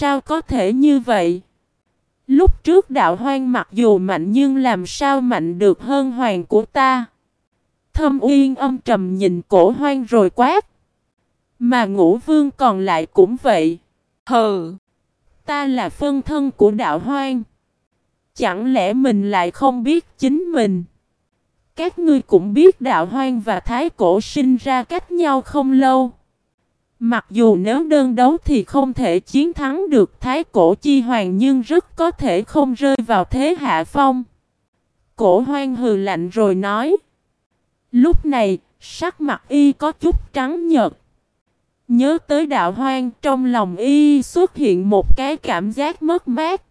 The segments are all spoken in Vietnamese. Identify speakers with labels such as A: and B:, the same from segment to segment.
A: sao có thể như vậy? Lúc trước đạo hoang mặc dù mạnh nhưng làm sao mạnh được hơn hoàng của ta? Thâm uyên âm trầm nhìn cổ hoang rồi quát. Mà ngũ vương còn lại cũng vậy. Hừ! Ta là phân thân của đạo hoang. Chẳng lẽ mình lại không biết chính mình? Các ngươi cũng biết đạo hoang và thái cổ sinh ra cách nhau không lâu. Mặc dù nếu đơn đấu thì không thể chiến thắng được thái cổ chi hoàng nhưng rất có thể không rơi vào thế hạ phong. Cổ hoang hừ lạnh rồi nói. Lúc này, sắc mặt y có chút trắng nhợt. Nhớ tới đạo hoang trong lòng y xuất hiện một cái cảm giác mất mát.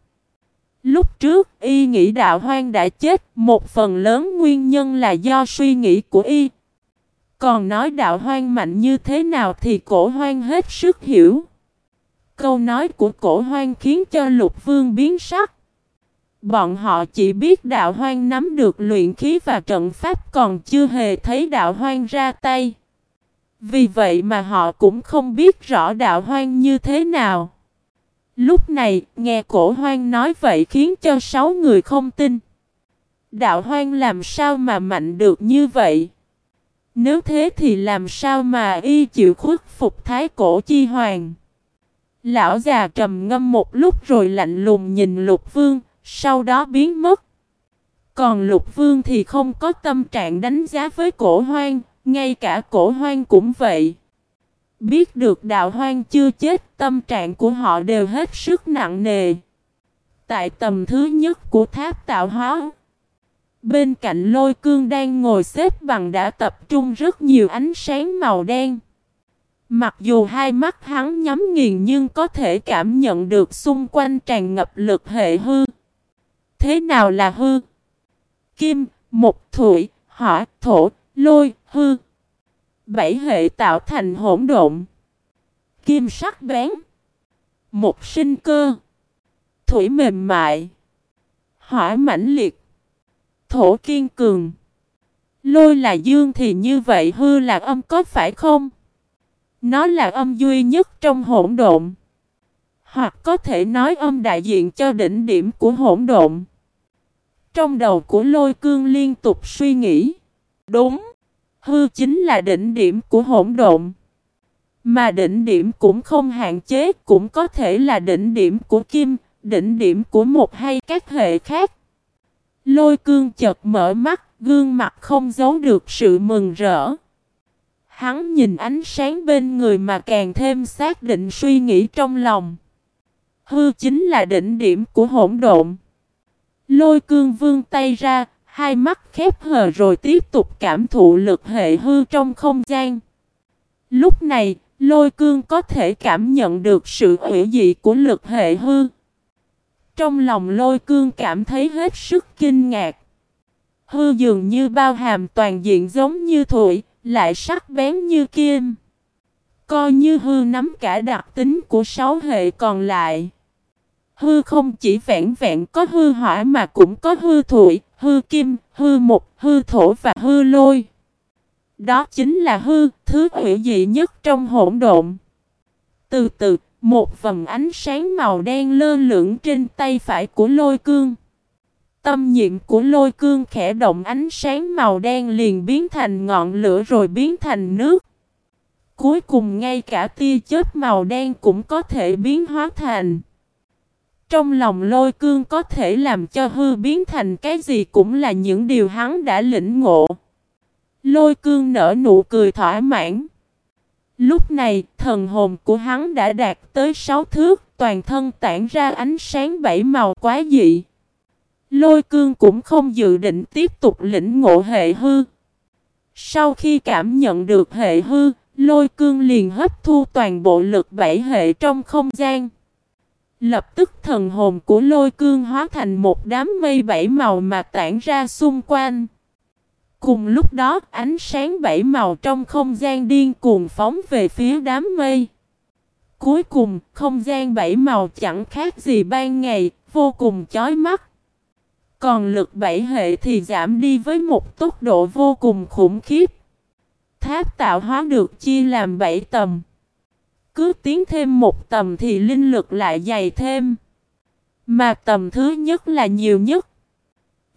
A: Lúc trước y nghĩ đạo hoang đã chết, một phần lớn nguyên nhân là do suy nghĩ của y. Còn nói đạo hoang mạnh như thế nào thì cổ hoang hết sức hiểu. Câu nói của cổ hoang khiến cho lục vương biến sắc. Bọn họ chỉ biết đạo hoang nắm được luyện khí và trận pháp còn chưa hề thấy đạo hoang ra tay. Vì vậy mà họ cũng không biết rõ đạo hoang như thế nào. Lúc này, nghe cổ hoang nói vậy khiến cho sáu người không tin. Đạo hoang làm sao mà mạnh được như vậy? Nếu thế thì làm sao mà y chịu khuất phục thái cổ chi hoàng? Lão già trầm ngâm một lúc rồi lạnh lùng nhìn lục vương, sau đó biến mất. Còn lục vương thì không có tâm trạng đánh giá với cổ hoang, ngay cả cổ hoang cũng vậy. Biết được đạo hoang chưa chết, tâm trạng của họ đều hết sức nặng nề. Tại tầm thứ nhất của tháp tạo hóa, bên cạnh lôi cương đang ngồi xếp bằng đã tập trung rất nhiều ánh sáng màu đen. Mặc dù hai mắt hắn nhắm nghiền nhưng có thể cảm nhận được xung quanh tràn ngập lực hệ hư. Thế nào là hư? Kim, mộc, thủy, hỏa, thổ, lôi, hư. Bảy hệ tạo thành hỗn độn. Kim sắc bén. Một sinh cơ. Thủy mềm mại. Hỏa mãnh liệt. Thổ kiên cường. Lôi là dương thì như vậy hư là âm có phải không? Nó là âm duy nhất trong hỗn độn. Hoặc có thể nói âm đại diện cho đỉnh điểm của hỗn độn. Trong đầu của lôi cương liên tục suy nghĩ. Đúng. Hư chính là đỉnh điểm của hỗn độn. Mà đỉnh điểm cũng không hạn chế, cũng có thể là đỉnh điểm của kim, đỉnh điểm của một hay các hệ khác. Lôi cương chợt mở mắt, gương mặt không giấu được sự mừng rỡ. Hắn nhìn ánh sáng bên người mà càng thêm xác định suy nghĩ trong lòng. Hư chính là đỉnh điểm của hỗn độn. Lôi cương vương tay ra, hai mắt khép hờ rồi tiếp tục cảm thụ lực hệ hư trong không gian. Lúc này, lôi cương có thể cảm nhận được sự hủy dị của lực hệ hư. Trong lòng lôi cương cảm thấy hết sức kinh ngạc. Hư dường như bao hàm toàn diện giống như thủy, lại sắc bén như kim. Coi như hư nắm cả đặc tính của sáu hệ còn lại. Hư không chỉ vẹn vẹn có hư hỏa mà cũng có hư thủy, hư kim, hư mục, hư thổ và hư lôi. Đó chính là hư, thứ hữu dị nhất trong hỗn độn. Từ từ, một vầng ánh sáng màu đen lơ lửng trên tay phải của lôi cương. Tâm nhiệm của lôi cương khẽ động, ánh sáng màu đen liền biến thành ngọn lửa rồi biến thành nước. Cuối cùng ngay cả tia chớp màu đen cũng có thể biến hóa thành. Trong lòng lôi cương có thể làm cho hư biến thành cái gì cũng là những điều hắn đã lĩnh ngộ. Lôi cương nở nụ cười thỏa mãn. Lúc này, thần hồn của hắn đã đạt tới sáu thước, toàn thân tản ra ánh sáng bảy màu quá dị. Lôi cương cũng không dự định tiếp tục lĩnh ngộ hệ hư. Sau khi cảm nhận được hệ hư, lôi cương liền hấp thu toàn bộ lực bảy hệ trong không gian. Lập tức thần hồn của lôi cương hóa thành một đám mây bảy màu mà tản ra xung quanh. Cùng lúc đó ánh sáng bảy màu trong không gian điên cuồng phóng về phía đám mây. Cuối cùng không gian bảy màu chẳng khác gì ban ngày, vô cùng chói mắt. Còn lực bảy hệ thì giảm đi với một tốc độ vô cùng khủng khiếp. Tháp tạo hóa được chia làm bảy tầm. cứ tiến thêm một tầm thì linh lực lại dày thêm. Mà tầm thứ nhất là nhiều nhất.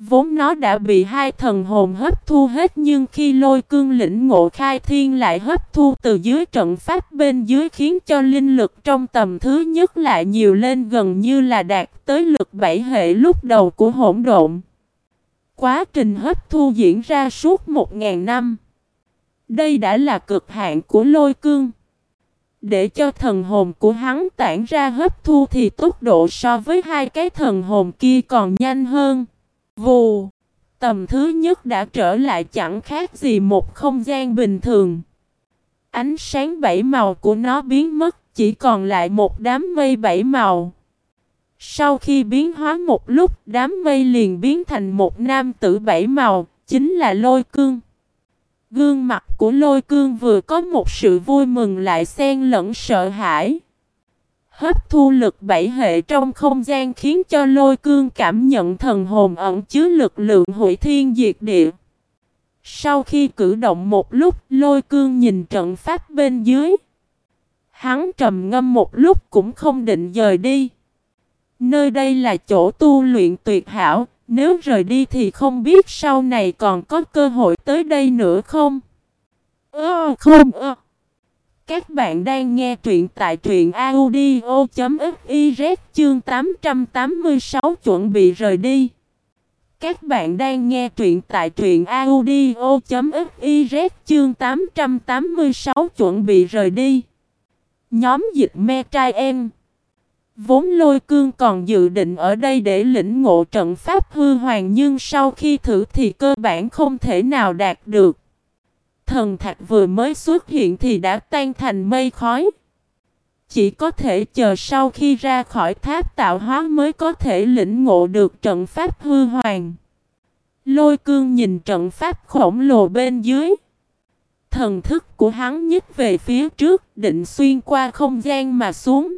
A: Vốn nó đã bị hai thần hồn hấp thu hết nhưng khi lôi cương lĩnh ngộ khai thiên lại hấp thu từ dưới trận pháp bên dưới khiến cho linh lực trong tầm thứ nhất lại nhiều lên gần như là đạt tới lực bảy hệ lúc đầu của hỗn độn. Quá trình hấp thu diễn ra suốt một ngàn năm. Đây đã là cực hạn của lôi cương. Để cho thần hồn của hắn tản ra hấp thu thì tốc độ so với hai cái thần hồn kia còn nhanh hơn. Vù! Tầm thứ nhất đã trở lại chẳng khác gì một không gian bình thường. Ánh sáng bảy màu của nó biến mất, chỉ còn lại một đám mây bảy màu. Sau khi biến hóa một lúc, đám mây liền biến thành một nam tử bảy màu, chính là lôi cương. Gương mặt của lôi cương vừa có một sự vui mừng lại xen lẫn sợ hãi. Hấp thu lực bảy hệ trong không gian khiến cho lôi cương cảm nhận thần hồn ẩn chứa lực lượng hủy thiên diệt địa. Sau khi cử động một lúc, lôi cương nhìn trận pháp bên dưới. Hắn trầm ngâm một lúc cũng không định rời đi. Nơi đây là chỗ tu luyện tuyệt hảo, nếu rời đi thì không biết sau này còn có cơ hội tới đây nữa không? Ơ không ơ. Các bạn đang nghe truyện tại truyện audio.fiz chương 886 chuẩn bị rời đi. Các bạn đang nghe truyện tại truyện audio.fiz chương 886 chuẩn bị rời đi. Nhóm dịch me trai em. Vốn lôi cương còn dự định ở đây để lĩnh ngộ trận pháp hư hoàng nhưng sau khi thử thì cơ bản không thể nào đạt được thần thạch vừa mới xuất hiện thì đã tan thành mây khói. Chỉ có thể chờ sau khi ra khỏi tháp tạo hóa mới có thể lĩnh ngộ được trận pháp hư hoàng. Lôi cương nhìn trận pháp khổng lồ bên dưới. Thần thức của hắn nhích về phía trước, định xuyên qua không gian mà xuống.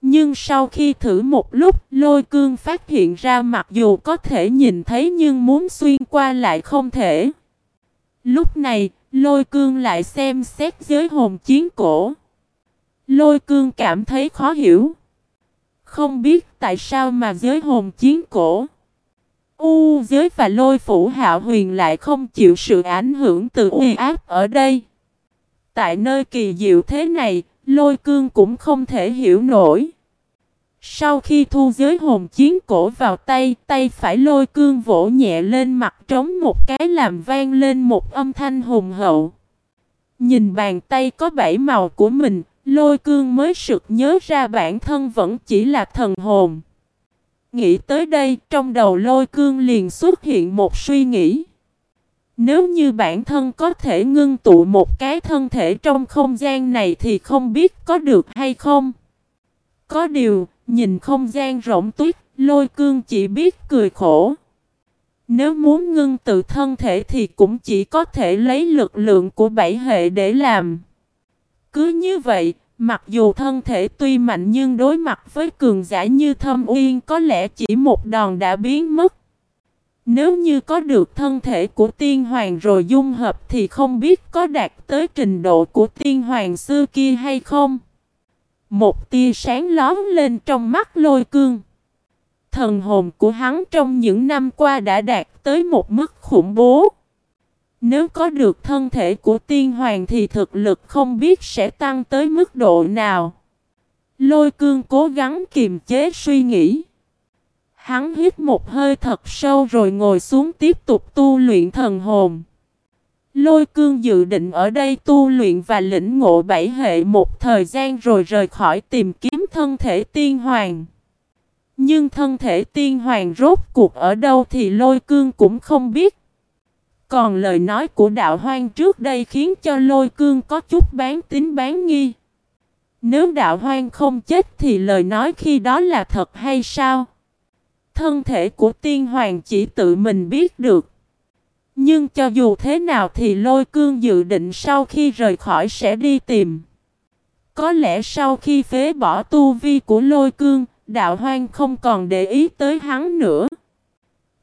A: Nhưng sau khi thử một lúc, lôi cương phát hiện ra mặc dù có thể nhìn thấy nhưng muốn xuyên qua lại không thể. Lúc này, lôi cương lại xem xét giới hồn chiến cổ. Lôi cương cảm thấy khó hiểu. Không biết tại sao mà giới hồn chiến cổ. U giới và lôi phủ hạo huyền lại không chịu sự ảnh hưởng từ uy áp ở đây. Tại nơi kỳ diệu thế này, lôi cương cũng không thể hiểu nổi. Sau khi thu giới hồn chiến cổ vào tay, tay phải lôi cương vỗ nhẹ lên mặt trống một cái làm vang lên một âm thanh hùng hậu. Nhìn bàn tay có bảy màu của mình, lôi cương mới sực nhớ ra bản thân vẫn chỉ là thần hồn. Nghĩ tới đây, trong đầu lôi cương liền xuất hiện một suy nghĩ. Nếu như bản thân có thể ngưng tụ một cái thân thể trong không gian này thì không biết có được hay không. Có điều, Nhìn không gian rộng tuyết, lôi cương chỉ biết cười khổ. Nếu muốn ngưng tự thân thể thì cũng chỉ có thể lấy lực lượng của bảy hệ để làm. Cứ như vậy, mặc dù thân thể tuy mạnh nhưng đối mặt với cường giả như thâm uyên có lẽ chỉ một đòn đã biến mất. Nếu như có được thân thể của tiên hoàng rồi dung hợp thì không biết có đạt tới trình độ của tiên hoàng xưa kia hay không. Một tia sáng lóm lên trong mắt lôi cương. Thần hồn của hắn trong những năm qua đã đạt tới một mức khủng bố. Nếu có được thân thể của tiên hoàng thì thực lực không biết sẽ tăng tới mức độ nào. Lôi cương cố gắng kiềm chế suy nghĩ. Hắn hít một hơi thật sâu rồi ngồi xuống tiếp tục tu luyện thần hồn. Lôi cương dự định ở đây tu luyện và lĩnh ngộ bảy hệ một thời gian rồi rời khỏi tìm kiếm thân thể tiên hoàng. Nhưng thân thể tiên hoàng rốt cuộc ở đâu thì lôi cương cũng không biết. Còn lời nói của đạo hoang trước đây khiến cho lôi cương có chút bán tính bán nghi. Nếu đạo hoang không chết thì lời nói khi đó là thật hay sao? Thân thể của tiên hoàng chỉ tự mình biết được. Nhưng cho dù thế nào thì lôi cương dự định sau khi rời khỏi sẽ đi tìm. Có lẽ sau khi phế bỏ tu vi của lôi cương, đạo hoang không còn để ý tới hắn nữa.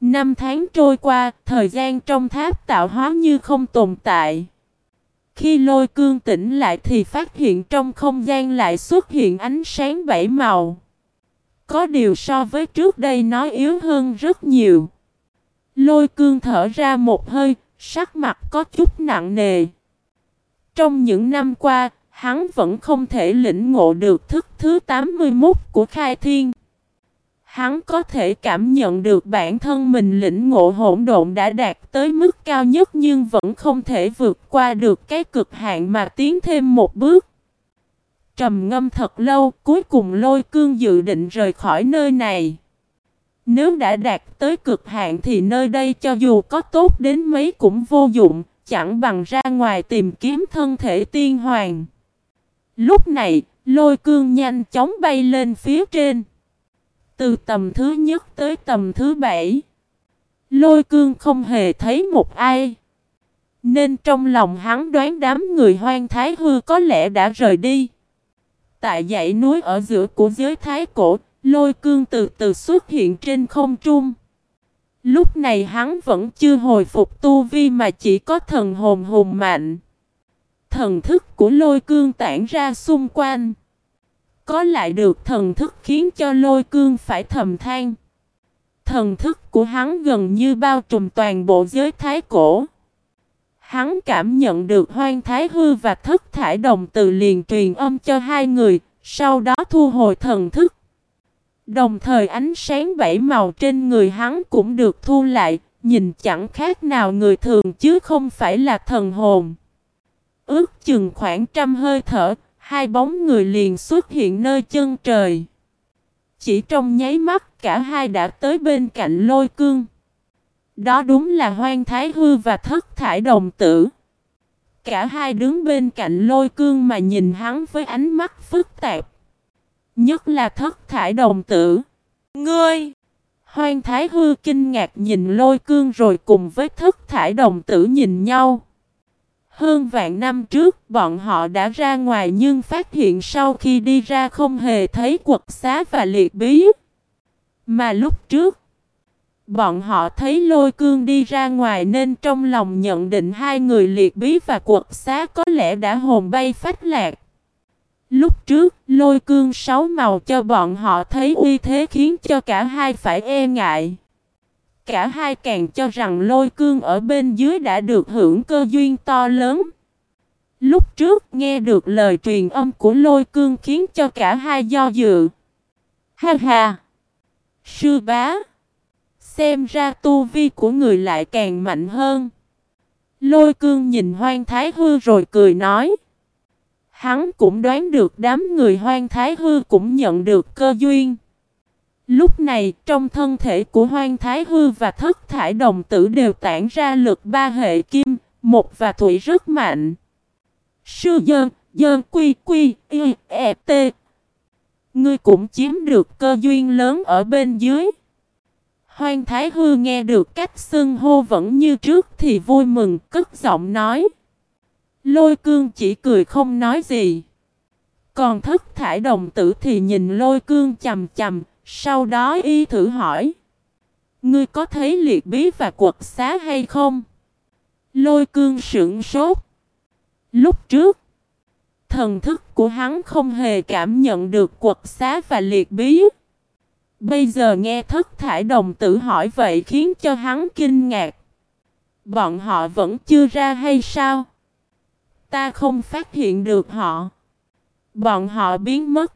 A: Năm tháng trôi qua, thời gian trong tháp tạo hóa như không tồn tại. khi lôi cương tỉnh lại thì phát hiện trong không gian lại xuất hiện ánh sáng bảy màu. Có điều so với trước đây nó yếu hơn rất nhiều. Lôi cương thở ra một hơi, sắc mặt có chút nặng nề. Trong những năm qua, hắn vẫn không thể lĩnh ngộ được thức thứ 81 của khai thiên. Hắn có thể cảm nhận được bản thân mình lĩnh ngộ hỗn độn đã đạt tới mức cao nhất nhưng vẫn không thể vượt qua được cái cực hạn mà tiến thêm một bước. Trầm ngâm thật lâu, cuối cùng lôi cương dự định rời khỏi nơi này. Nếu đã đạt tới cực hạn thì nơi đây cho dù có tốt đến mấy cũng vô dụng, chẳng bằng ra ngoài tìm kiếm thân thể tiên hoàng. Lúc này, lôi cương nhanh chóng bay lên phía trên. Từ tầm thứ nhất tới tầm thứ bảy, lôi cương không hề thấy một ai. Nên trong lòng hắn đoán đám người hoang thái hư có lẽ đã rời đi. Tại dãy núi ở giữa của giới thái cổ, lôi cương từ từ xuất hiện trên không trung. Lúc này hắn vẫn chưa hồi phục tu vi mà chỉ có thần hồn hùng mạnh. Thần thức của lôi cương tản ra xung quanh. Có lại được thần thức khiến cho lôi cương phải thầm than. Thần thức của hắn gần như bao trùm toàn bộ giới thái cổ. Hắn cảm nhận được hoang thái hư và thất thải đồng từ liền truyền âm cho hai người, sau đó thu hồi thần thức. Đồng thời ánh sáng bảy màu trên người hắn cũng được thu lại, nhìn chẳng khác nào người thường chứ không phải là thần hồn. Ước chừng khoảng trăm hơi thở, hai bóng người liền xuất hiện nơi chân trời. Chỉ trong nháy mắt cả hai đã tới bên cạnh lôi cương. Đó đúng là hoang thái hư và thất thải đồng tử. Cả hai đứng bên cạnh lôi cương mà nhìn hắn với ánh mắt phức tạp. Nhất là thất thải đồng tử. Ngươi! Hoang thái hư kinh ngạc nhìn lôi cương rồi cùng với thất thải đồng tử nhìn nhau. Hơn vạn năm trước, bọn họ đã ra ngoài nhưng phát hiện sau khi đi ra không hề thấy quật xá và liệt bí. Mà lúc trước, bọn họ thấy lôi cương đi ra ngoài nên trong lòng nhận định hai người liệt bí và quật xá có lẽ đã hồn bay phách lạc. Lúc trước, lôi cương sáu màu cho bọn họ thấy uy thế khiến cho cả hai phải e ngại. Cả hai càng cho rằng lôi cương ở bên dưới đã được hưởng cơ duyên to lớn. Lúc trước nghe được lời truyền âm của lôi cương khiến cho cả hai do dự. Ha ha! Sư bá! Xem ra tu vi của người lại càng mạnh hơn. Lôi cương nhìn hoang thái hư rồi cười nói. Hắn cũng đoán được đám người hoang thái hư cũng nhận được cơ duyên. Lúc này, trong thân thể của Hoang Thái Hư và Thất Thải Đồng Tử đều tản ra lực ba hệ kim, một và thủy rất mạnh. Sư dơn, dơn quy quy, y, e, t. Ngươi cũng chiếm được cơ duyên lớn ở bên dưới. Hoang Thái Hư nghe được cách xưng hô vẫn như trước thì vui mừng, cất giọng nói. Lôi cương chỉ cười không nói gì. Còn thất thải đồng tử thì nhìn lôi cương chầm chầm, sau đó y thử hỏi. Ngươi có thấy liệt bí và quật xá hay không? Lôi cương sững sốt. Lúc trước, thần thức của hắn không hề cảm nhận được quật xá và liệt bí. Bây giờ nghe thất thải đồng tử hỏi vậy khiến cho hắn kinh ngạc. Bọn họ vẫn chưa ra hay sao? Ta không phát hiện được họ. Bọn họ biến mất.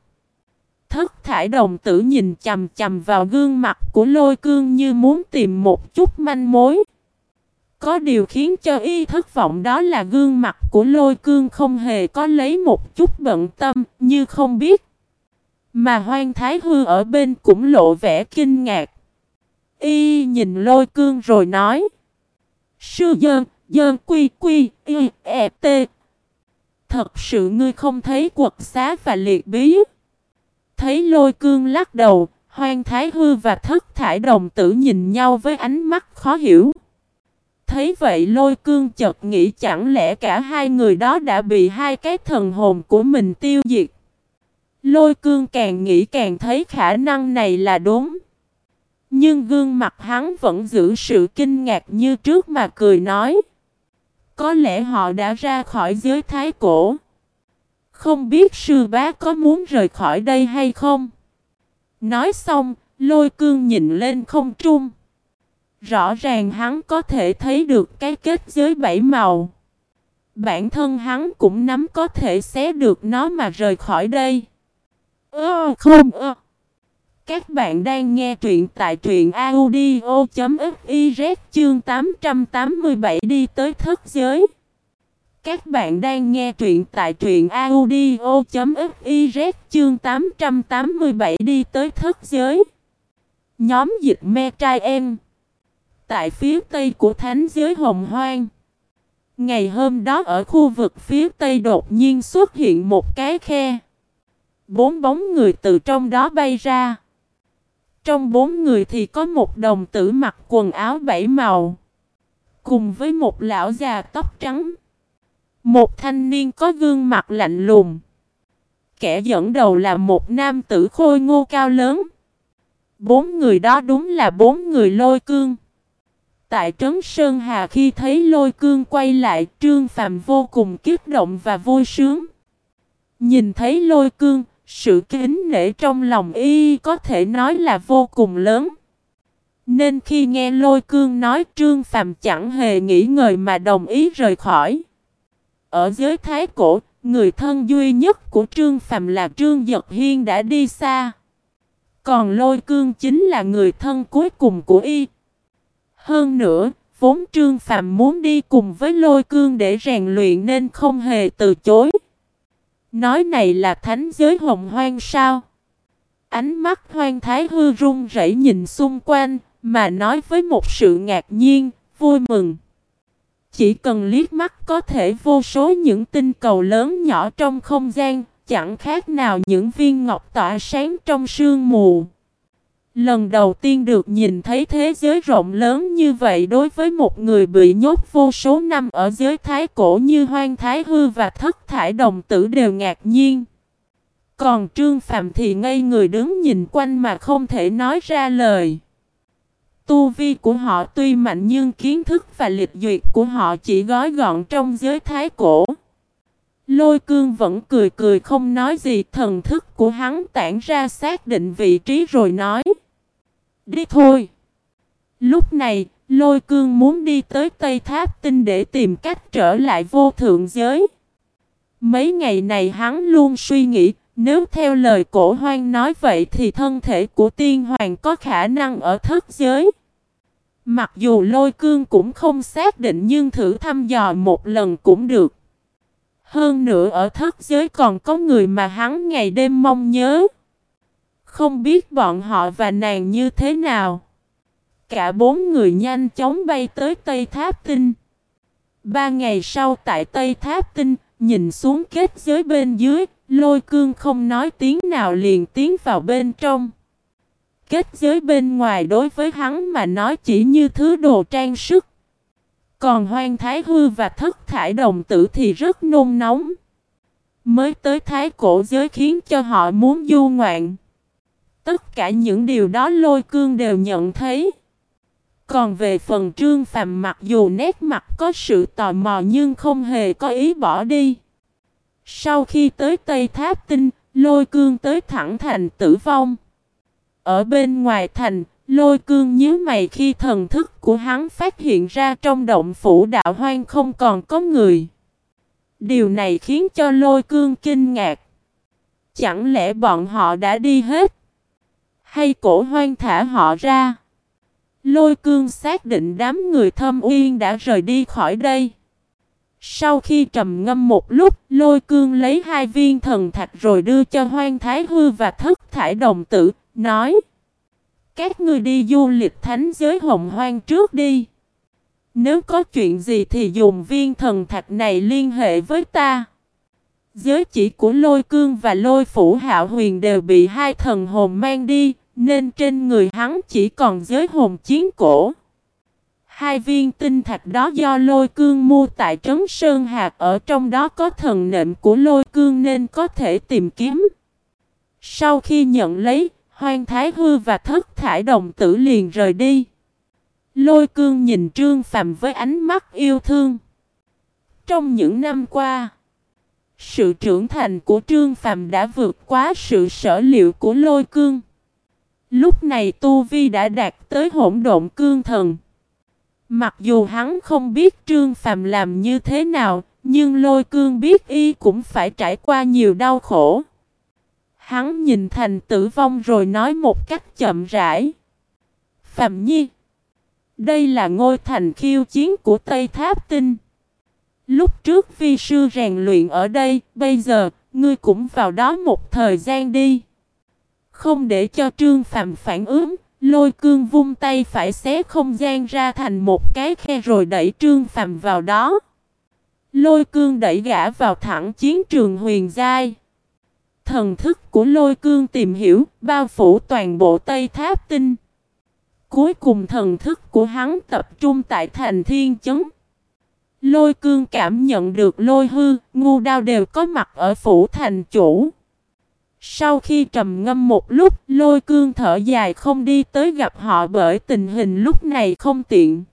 A: Thất thải đồng tử nhìn chầm chầm vào gương mặt của lôi cương như muốn tìm một chút manh mối. Có điều khiến cho y thất vọng đó là gương mặt của lôi cương không hề có lấy một chút bận tâm như không biết. Mà hoang thái hư ở bên cũng lộ vẻ kinh ngạc. Y nhìn lôi cương rồi nói. Sư dơn, dơn quy quy, y, e, t. Thật sự ngươi không thấy quật xá và liệt bí. Thấy lôi cương lắc đầu, hoang thái hư và thất thải đồng tử nhìn nhau với ánh mắt khó hiểu. Thấy vậy lôi cương chợt nghĩ chẳng lẽ cả hai người đó đã bị hai cái thần hồn của mình tiêu diệt. Lôi cương càng nghĩ càng thấy khả năng này là đúng. Nhưng gương mặt hắn vẫn giữ sự kinh ngạc như trước mà cười nói. Có lẽ họ đã ra khỏi giới thái cổ. Không biết sư bá có muốn rời khỏi đây hay không? Nói xong, lôi cương nhìn lên không trung. Rõ ràng hắn có thể thấy được cái kết giới bảy màu. Bản thân hắn cũng nắm có thể xé được nó mà rời khỏi đây. Ơ không ơ. Các bạn đang nghe truyện tại truyện audio.fiz chương 887 đi tới thất giới. Các bạn đang nghe truyện tại truyện audio.fiz chương 887 đi tới thất giới. Nhóm dịch me trai em. Tại phía tây của thánh giới hồng hoang. Ngày hôm đó ở khu vực phía tây đột nhiên xuất hiện một cái khe. Bốn bóng người từ trong đó bay ra. Trong bốn người thì có một đồng tử mặc quần áo bảy màu. Cùng với một lão già tóc trắng. Một thanh niên có gương mặt lạnh lùng. Kẻ dẫn đầu là một nam tử khôi ngô cao lớn. Bốn người đó đúng là bốn người lôi cương. Tại Trấn Sơn Hà khi thấy lôi cương quay lại Trương Phạm vô cùng kiếp động và vui sướng. Nhìn thấy lôi cương, sự kính nể trong lòng y có thể nói là vô cùng lớn. Nên khi nghe lôi cương nói Trương Phạm chẳng hề nghĩ ngợi mà đồng ý rời khỏi. Ở giới thái cổ, người thân duy nhất của Trương Phạm là Trương Giật Hiên đã đi xa. Còn lôi cương chính là người thân cuối cùng của y. Hơn nữa, vốn Trương Phạm muốn đi cùng với lôi cương để rèn luyện nên không hề từ chối. Nói này là thánh giới hồng hoang sao? Ánh mắt hoang thái hư run rẩy nhìn xung quanh, mà nói với một sự ngạc nhiên, vui mừng. Chỉ cần liếc mắt có thể vô số những tinh cầu lớn nhỏ trong không gian, chẳng khác nào những viên ngọc tỏa sáng trong sương mù. Lần đầu tiên được nhìn thấy thế giới rộng lớn như vậy đối với một người bị nhốt vô số năm ở giới thái cổ như hoang thái hư và thất thải đồng tử đều ngạc nhiên. Còn Trương Phạm thì ngây người đứng nhìn quanh mà không thể nói ra lời. Tu vi của họ tuy mạnh nhưng kiến thức và lịch duyệt của họ chỉ gói gọn trong giới thái cổ. Lôi cương vẫn cười cười không nói gì, thần thức của hắn tản ra xác định vị trí rồi nói. Đi thôi. Lúc này, lôi cương muốn đi tới Tây Tháp Tinh để tìm cách trở lại vô thượng giới. Mấy ngày này hắn luôn suy nghĩ, nếu theo lời cổ hoang nói vậy thì thân thể của tiên hoàng có khả năng ở thất giới. Mặc dù lôi cương cũng không xác định nhưng thử thăm dò một lần cũng được. Hơn nữa ở thất giới còn có người mà hắn ngày đêm mong nhớ. Không biết bọn họ và nàng như thế nào. Cả bốn người nhanh chóng bay tới Tây Tháp Tinh. Ba ngày sau tại Tây Tháp Tinh, nhìn xuống kết giới bên dưới, lôi cương không nói tiếng nào liền tiến vào bên trong. Kết giới bên ngoài đối với hắn mà nói chỉ như thứ đồ trang sức. Còn hoang thái hư và thất thải đồng tử thì rất nôn nóng. Mới tới thái cổ giới khiến cho họ muốn du ngoạn. Tất cả những điều đó lôi cương đều nhận thấy. Còn về phần trương phàm mặc dù nét mặt có sự tò mò nhưng không hề có ý bỏ đi. Sau khi tới Tây Tháp Tinh, lôi cương tới thẳng thành tử vong. Ở bên ngoài thành, lôi cương nhớ mày khi thần thức của hắn phát hiện ra trong động phủ đạo hoang không còn có người. Điều này khiến cho lôi cương kinh ngạc. Chẳng lẽ bọn họ đã đi hết? Hay cổ hoang thả họ ra. Lôi cương xác định đám người thâm uyên đã rời đi khỏi đây. Sau khi trầm ngâm một lúc, lôi cương lấy hai viên thần thạch rồi đưa cho hoang thái hư và thất thải đồng tử, nói Các ngươi đi du lịch thánh giới hồng hoang trước đi. Nếu có chuyện gì thì dùng viên thần thạch này liên hệ với ta. Giới chỉ của lôi cương và lôi phủ hạo huyền đều bị hai thần hồn mang đi, nên trên người hắn chỉ còn giới hồn chiến cổ. Hai viên tinh thạch đó do lôi cương mua tại Trấn Sơn Hạc ở trong đó có thần nệm của lôi cương nên có thể tìm kiếm. Sau khi nhận lấy, Hoang Thái Hư và Thất Thải Đồng Tử liền rời đi. Lôi cương nhìn Trương Phạm với ánh mắt yêu thương. Trong những năm qua, sự trưởng thành của Trương Phạm đã vượt quá sự sở liệu của lôi cương. Lúc này Tu Vi đã đạt tới hỗn độn cương thần. Mặc dù hắn không biết Trương Phàm làm như thế nào, nhưng lôi cương biết y cũng phải trải qua nhiều đau khổ. Hắn nhìn thành tử vong rồi nói một cách chậm rãi. Phạm Nhi Đây là ngôi thành khiêu chiến của Tây Tháp Tinh. Lúc trước vi sư rèn luyện ở đây, bây giờ, ngươi cũng vào đó một thời gian đi. Không để cho Trương Phạm phản ứng, lôi cương vung tay phải xé không gian ra thành một cái khe rồi đẩy Trương Phạm vào đó. Lôi cương đẩy gã vào thẳng chiến trường huyền giai. Thần thức của lôi cương tìm hiểu, bao phủ toàn bộ Tây Tháp Tinh. Cuối cùng thần thức của hắn tập trung tại thành thiên chấn. Lôi cương cảm nhận được lôi hư, ngu đao đều có mặt ở phủ thành chủ. Sau khi trầm ngâm một lúc, lôi cương thở dài không đi tới gặp họ bởi tình hình lúc này không tiện.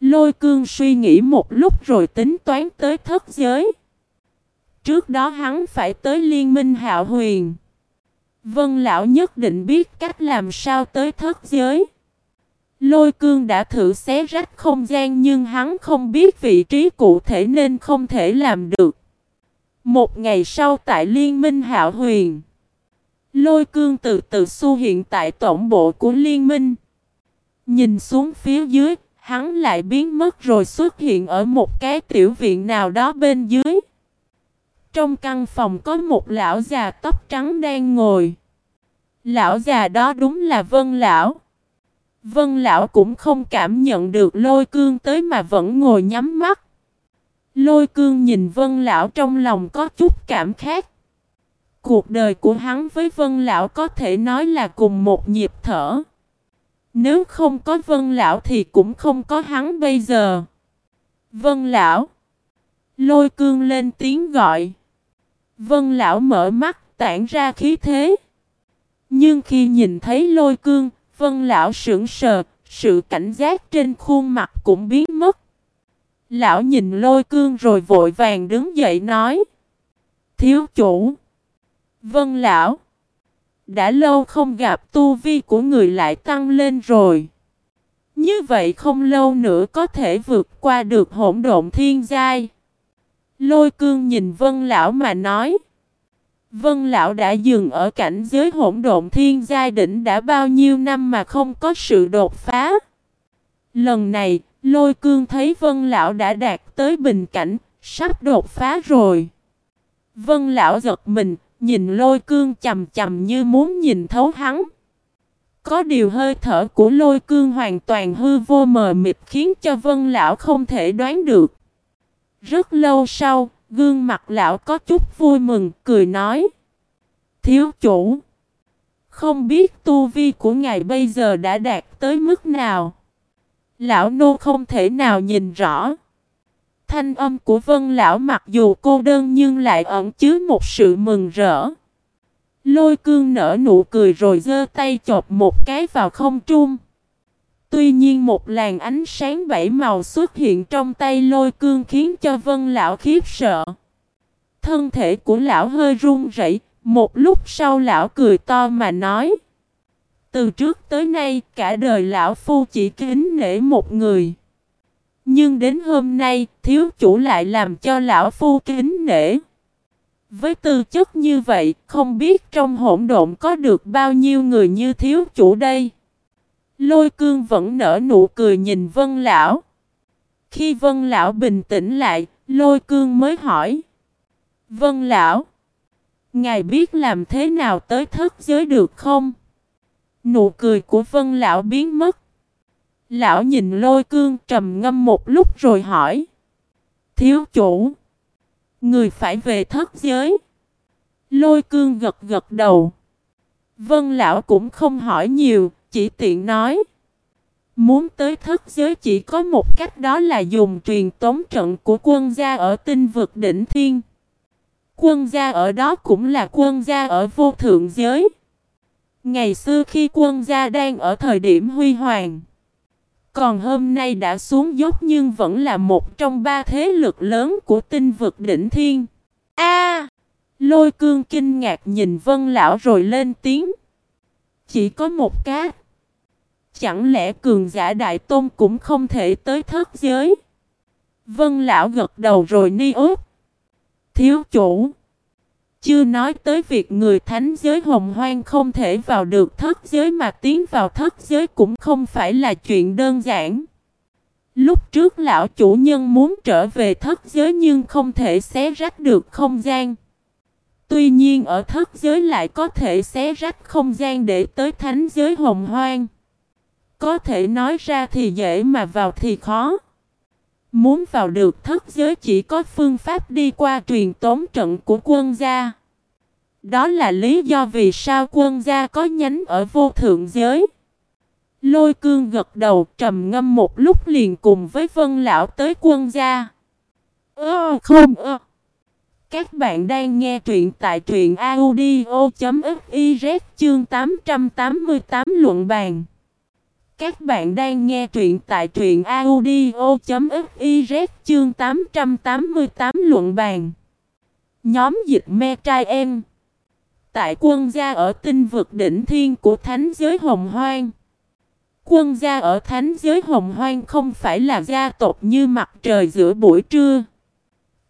A: Lôi cương suy nghĩ một lúc rồi tính toán tới thất giới. Trước đó hắn phải tới liên minh hạo huyền. Vân lão nhất định biết cách làm sao tới thất giới. Lôi cương đã thử xé rách không gian nhưng hắn không biết vị trí cụ thể nên không thể làm được. Một ngày sau tại Liên minh Hạo Huyền, Lôi cương từ từ xuất hiện tại tổng bộ của Liên minh. Nhìn xuống phía dưới, hắn lại biến mất rồi xuất hiện ở một cái tiểu viện nào đó bên dưới. Trong căn phòng có một lão già tóc trắng đang ngồi. Lão già đó đúng là Vân Lão. Vân lão cũng không cảm nhận được lôi cương tới mà vẫn ngồi nhắm mắt. Lôi cương nhìn vân lão trong lòng có chút cảm khác. Cuộc đời của hắn với vân lão có thể nói là cùng một nhịp thở. Nếu không có vân lão thì cũng không có hắn bây giờ. Vân lão. Lôi cương lên tiếng gọi. Vân lão mở mắt tản ra khí thế. Nhưng khi nhìn thấy lôi cương, Vân lão sững sờ, sự cảnh giác trên khuôn mặt cũng biến mất. Lão nhìn lôi cương rồi vội vàng đứng dậy nói. Thiếu chủ. Vân lão. Đã lâu không gặp tu vi của người lại tăng lên rồi. Như vậy không lâu nữa có thể vượt qua được hỗn độn thiên giai. Lôi cương nhìn vân lão mà nói. Vân Lão đã dừng ở cảnh giới hỗn độn thiên giai đỉnh đã bao nhiêu năm mà không có sự đột phá. Lần này, lôi cương thấy Vân Lão đã đạt tới bình cảnh, sắp đột phá rồi. Vân Lão giật mình, nhìn lôi cương chầm chầm như muốn nhìn thấu hắn. Có điều hơi thở của lôi cương hoàn toàn hư vô mờ mịt khiến cho Vân Lão không thể đoán được. Rất lâu sau, Gương mặt lão có chút vui mừng, cười nói. Thiếu chủ, không biết tu vi của ngài bây giờ đã đạt tới mức nào. Lão nô không thể nào nhìn rõ. Thanh âm của vân lão mặc dù cô đơn nhưng lại ẩn chứa một sự mừng rỡ. Lôi cương nở nụ cười rồi giơ tay chộp một cái vào không trung. Tuy nhiên một làn ánh sáng bảy màu xuất hiện trong tay lôi cương khiến cho vân lão khiếp sợ. Thân thể của lão hơi run rẩy, một lúc sau lão cười to mà nói. Từ trước tới nay cả đời lão phu chỉ kính nể một người. Nhưng đến hôm nay thiếu chủ lại làm cho lão phu kính nể. Với tư chất như vậy không biết trong hỗn độn có được bao nhiêu người như thiếu chủ đây. Lôi cương vẫn nở nụ cười nhìn vân lão. Khi vân lão bình tĩnh lại, lôi cương mới hỏi. Vân lão, ngài biết làm thế nào tới thất giới được không? Nụ cười của vân lão biến mất. Lão nhìn lôi cương trầm ngâm một lúc rồi hỏi. Thiếu chủ, người phải về thất giới. Lôi cương gật gật đầu. Vân lão cũng không hỏi nhiều, chỉ tiện nói. Muốn tới thất giới chỉ có một cách đó là dùng truyền tống trận của quân gia ở tinh vực đỉnh thiên. Quân gia ở đó cũng là quân gia ở vô thượng giới. Ngày xưa khi quân gia đang ở thời điểm huy hoàng, Còn hôm nay đã xuống dốc nhưng vẫn là một trong ba thế lực lớn của tinh vực đỉnh thiên. A! lôi cương kinh ngạc nhìn vân lão rồi lên tiếng. Chỉ có một cá, Chẳng lẽ cường giả đại tôn cũng không thể tới thất giới? Vân lão gật đầu rồi ni ốt. Thiếu chủ. Chưa nói tới việc người thánh giới hồng hoang không thể vào được thất giới mà tiến vào thất giới cũng không phải là chuyện đơn giản. Lúc trước lão chủ nhân muốn trở về thất giới nhưng không thể xé rách được không gian. Tuy nhiên ở thất giới lại có thể xé rách không gian để tới thánh giới hồng hoang. Có thể nói ra thì dễ mà vào thì khó. Muốn vào được thất giới chỉ có phương pháp đi qua truyền tống trận của quân gia. Đó là lý do vì sao quân gia có nhánh ở vô thượng giới. Lôi cương gật đầu trầm ngâm một lúc liền cùng với vân lão tới quân gia. Ơ, không ơ. Các bạn đang nghe truyện tại truyện audio.fiz chương 888 luận bàn. Các bạn đang nghe truyện tại truyện audio.fiz chương 888 luận bàn. Nhóm dịch me trai em. Tại quân gia ở tinh vực đỉnh thiên của thánh giới hồng hoang. Quân gia ở thánh giới hồng hoang không phải là gia tộc như mặt trời giữa buổi trưa.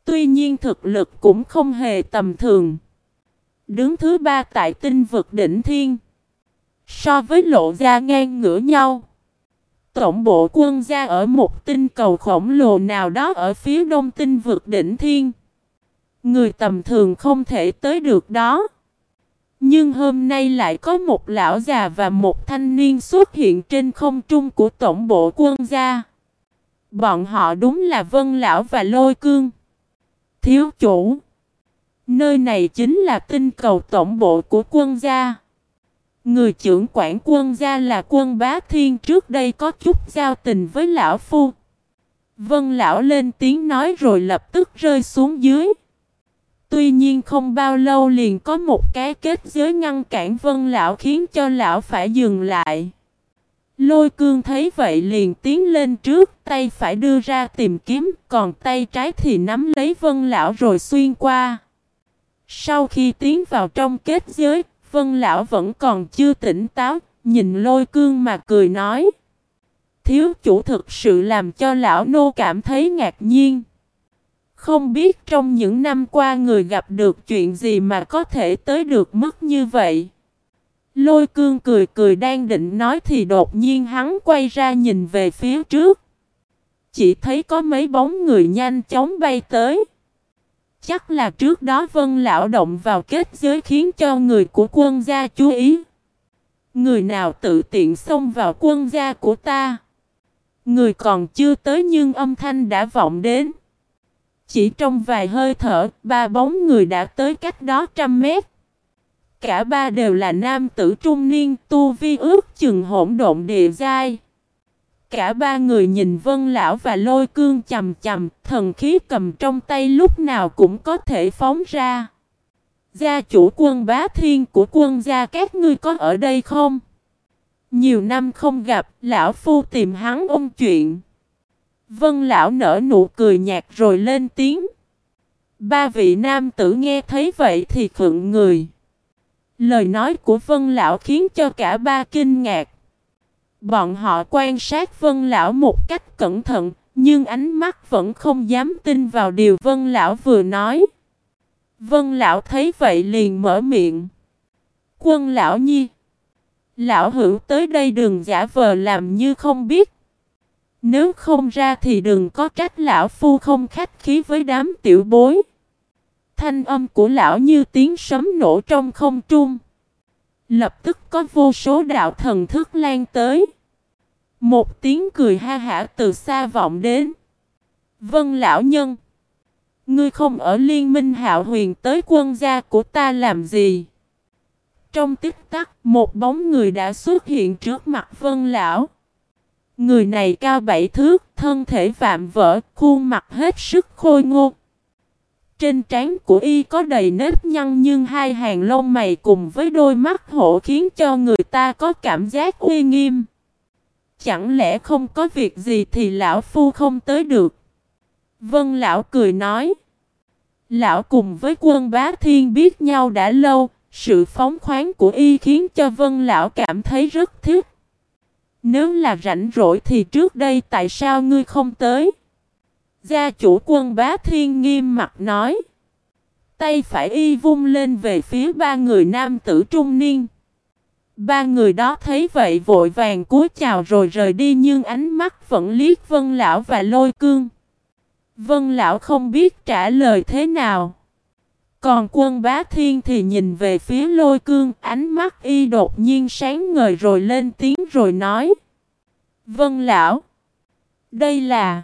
A: Tuy nhiên thực lực cũng không hề tầm thường. Đứng thứ ba tại tinh vực đỉnh thiên. So với lộ ra ngang ngửa nhau. Tổng bộ quân gia ở một tinh cầu khổng lồ nào đó ở phía đông tinh vực đỉnh thiên. Người tầm thường không thể tới được đó. Nhưng hôm nay lại có một lão già và một thanh niên xuất hiện trên không trung của tổng bộ quân gia. Bọn họ đúng là Vân Lão và Lôi Cương. Thiếu chủ. Nơi này chính là tinh cầu tổng bộ của quân gia. Người trưởng quản quân gia là quân bá thiên trước đây có chút giao tình với lão phu. Vân lão lên tiếng nói rồi lập tức rơi xuống dưới. Tuy nhiên không bao lâu liền có một cái kết giới ngăn cản vân lão khiến cho lão phải dừng lại. Lôi cương thấy vậy liền tiến lên trước, tay phải đưa ra tìm kiếm, còn tay trái thì nắm lấy vân lão rồi xuyên qua. Sau khi tiến vào trong kết giới, vân lão vẫn còn chưa tỉnh táo, nhìn lôi cương mà cười nói. Thiếu chủ thực sự làm cho lão nô cảm thấy ngạc nhiên. Không biết trong những năm qua người gặp được chuyện gì mà có thể tới được mức như vậy. Lôi cương cười cười đang định nói thì đột nhiên hắn quay ra nhìn về phía trước. Chỉ thấy có mấy bóng người nhanh chóng bay tới. Chắc là trước đó vân lão động vào kết giới khiến cho người của quân gia chú ý. Người nào tự tiện xông vào quân gia của ta. Người còn chưa tới nhưng âm thanh đã vọng đến. Chỉ trong vài hơi thở, ba bóng người đã tới cách đó trăm mét. Cả ba đều là nam tử trung niên, tu vi ước chừng hỗn độn địa giai. Cả ba người nhìn vân lão và lôi cương chầm chầm, thần khí cầm trong tay lúc nào cũng có thể phóng ra. Gia chủ quân bá thiên của quân gia các ngươi có ở đây không? Nhiều năm không gặp, lão phu tìm hắn ôn chuyện. Vân lão nở nụ cười nhạt rồi lên tiếng. Ba vị nam tử nghe thấy vậy thì khựng người. Lời nói của Vân lão khiến cho cả ba kinh ngạc. Bọn họ quan sát Vân lão một cách cẩn thận, nhưng ánh mắt vẫn không dám tin vào điều Vân lão vừa nói. Vân lão thấy vậy liền mở miệng. Quân lão nhi. Lão hữu tới đây đừng giả vờ làm như không biết. Nếu không ra thì đừng có trách lão phu không khách khí với đám tiểu bối. Thanh âm của lão như tiếng sấm nổ trong không trung. Lập tức có vô số đạo thần thức lan tới. Một tiếng cười ha hả từ xa vọng đến. Vân lão nhân. Ngươi không ở liên minh hạo huyền tới quân gia của ta làm gì? Trong tích tắc, một bóng người đã xuất hiện trước mặt vân lão. Người này cao bảy thước, thân thể vạm vỡ, khuôn mặt hết sức khôi ngô. Trên trán của y có đầy nếp nhăn nhưng hai hàng lông mày cùng với đôi mắt hổ khiến cho người ta có cảm giác uy nghiêm. chẳng lẽ không có việc gì thì lão phu không tới được. Vân lão cười nói. Lão cùng với quân bá thiên biết nhau đã lâu, sự phóng khoáng của y khiến cho vân lão cảm thấy rất thích. Nếu là rảnh rỗi thì trước đây tại sao ngươi không tới? Gia chủ quân bá thiên nghiêm mặt nói. Tay phải y vung lên về phía ba người nam tử trung niên. Ba người đó thấy vậy vội vàng cúi chào rồi rời đi nhưng ánh mắt vẫn liếc vân lão và lôi cương. Vân lão không biết trả lời thế nào. Còn quân bá thiên thì nhìn về phía lôi cương, ánh mắt y đột nhiên sáng ngời rồi lên tiếng rồi nói. Vân lão, đây là...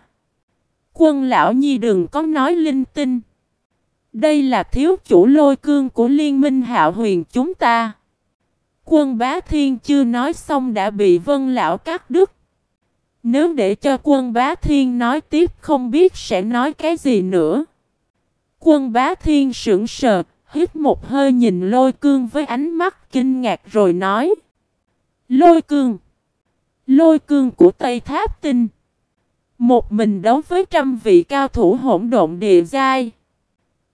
A: Quân lão nhi đừng có nói linh tinh. Đây là thiếu chủ lôi cương của liên minh hạo huyền chúng ta. Quân bá thiên chưa nói xong đã bị vân lão cắt đứt. Nếu để cho quân bá thiên nói tiếp không biết sẽ nói cái gì nữa. Quân bá thiên sững sờ, hít một hơi nhìn lôi cương với ánh mắt kinh ngạc rồi nói. Lôi cương. Lôi cương của Tây Tháp Tinh. Một mình đấu với trăm vị cao thủ hỗn độn địa giai.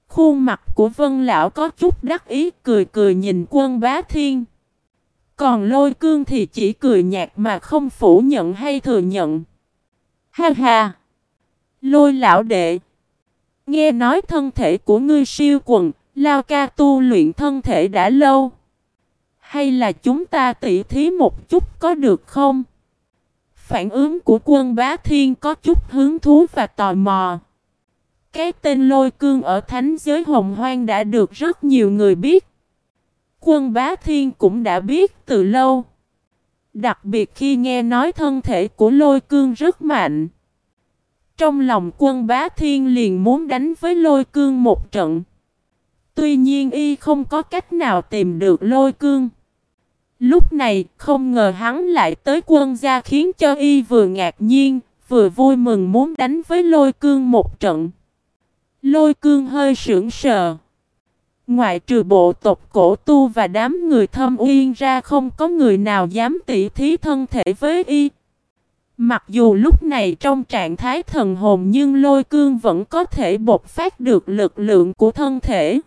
A: Khuôn mặt của vân lão có chút đắc ý cười cười nhìn quân bá thiên. Còn lôi cương thì chỉ cười nhạt mà không phủ nhận hay thừa nhận. Ha ha! Lôi lão đệ! Nghe nói thân thể của ngươi siêu quần, lao ca tu luyện thân thể đã lâu. Hay là chúng ta tỉ thí một chút có được không? Phản ứng của quân bá thiên có chút hứng thú và tò mò. Cái tên lôi cương ở thánh giới hồng hoang đã được rất nhiều người biết. Quân bá thiên cũng đã biết từ lâu. Đặc biệt khi nghe nói thân thể của lôi cương rất mạnh. Trong lòng quân bá thiên liền muốn đánh với lôi cương một trận. Tuy nhiên y không có cách nào tìm được lôi cương. Lúc này không ngờ hắn lại tới quân gia khiến cho y vừa ngạc nhiên, vừa vui mừng muốn đánh với lôi cương một trận. Lôi cương hơi sững sờ. Ngoại trừ bộ tộc cổ tu và đám người thâm uyên ra không có người nào dám tỉ thí thân thể với y. Mặc dù lúc này trong trạng thái thần hồn nhưng lôi cương vẫn có thể bộc phát được lực lượng của thân thể.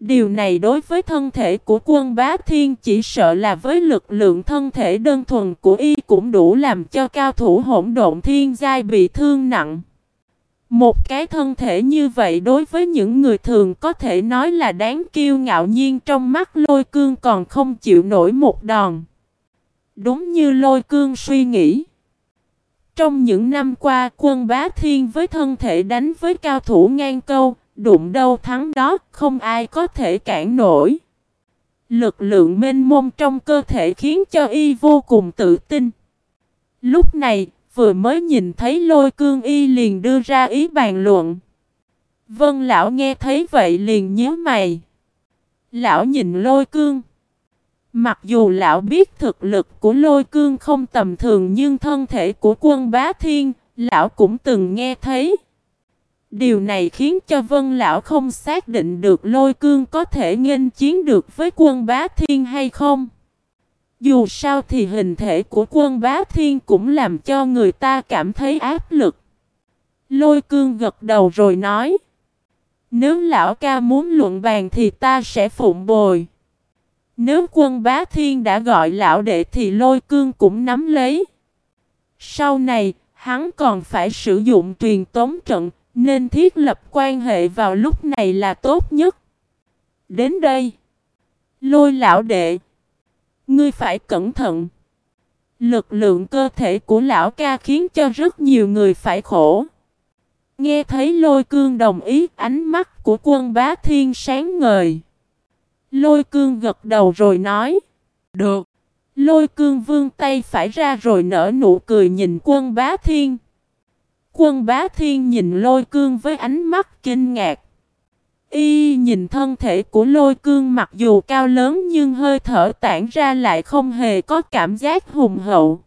A: Điều này đối với thân thể của quân bá thiên chỉ sợ là với lực lượng thân thể đơn thuần của y cũng đủ làm cho cao thủ hỗn độn thiên giai bị thương nặng. Một cái thân thể như vậy đối với những người thường có thể nói là đáng kiêu ngạo nhiên trong mắt lôi cương còn không chịu nổi một đòn. Đúng như lôi cương suy nghĩ. Trong những năm qua quân bá thiên với thân thể đánh với cao thủ ngang câu, đụng đâu thắng đó, không ai có thể cản nổi. Lực lượng mênh mông trong cơ thể khiến cho y vô cùng tự tin. Lúc này, vừa mới nhìn thấy lôi cương y liền đưa ra ý bàn luận. Vân lão nghe thấy vậy liền nhớ mày. Lão nhìn lôi cương. Mặc dù lão biết thực lực của lôi cương không tầm thường nhưng thân thể của quân bá thiên, lão cũng từng nghe thấy. Điều này khiến cho vân lão không xác định được lôi cương có thể nghênh chiến được với quân bá thiên hay không. Dù sao thì hình thể của quân bá thiên cũng làm cho người ta cảm thấy áp lực. Lôi cương gật đầu rồi nói. Nếu lão ca muốn luận bàn thì ta sẽ phụng bồi. Nếu quân bá thiên đã gọi lão đệ thì lôi cương cũng nắm lấy. Sau này, hắn còn phải sử dụng truyền tống trận, nên thiết lập quan hệ vào lúc này là tốt nhất. Đến đây, lôi lão đệ. Ngươi phải cẩn thận. Lực lượng cơ thể của lão ca khiến cho rất nhiều người phải khổ. Nghe thấy lôi cương đồng ý ánh mắt của quân bá thiên sáng ngời. Lôi cương gật đầu rồi nói. Được. Lôi cương vương tay phải ra rồi nở nụ cười nhìn quân bá thiên. Quân bá thiên nhìn lôi cương với ánh mắt kinh ngạc. Y nhìn thân thể của lôi cương mặc dù cao lớn nhưng hơi thở tản ra lại không hề có cảm giác hùng hậu.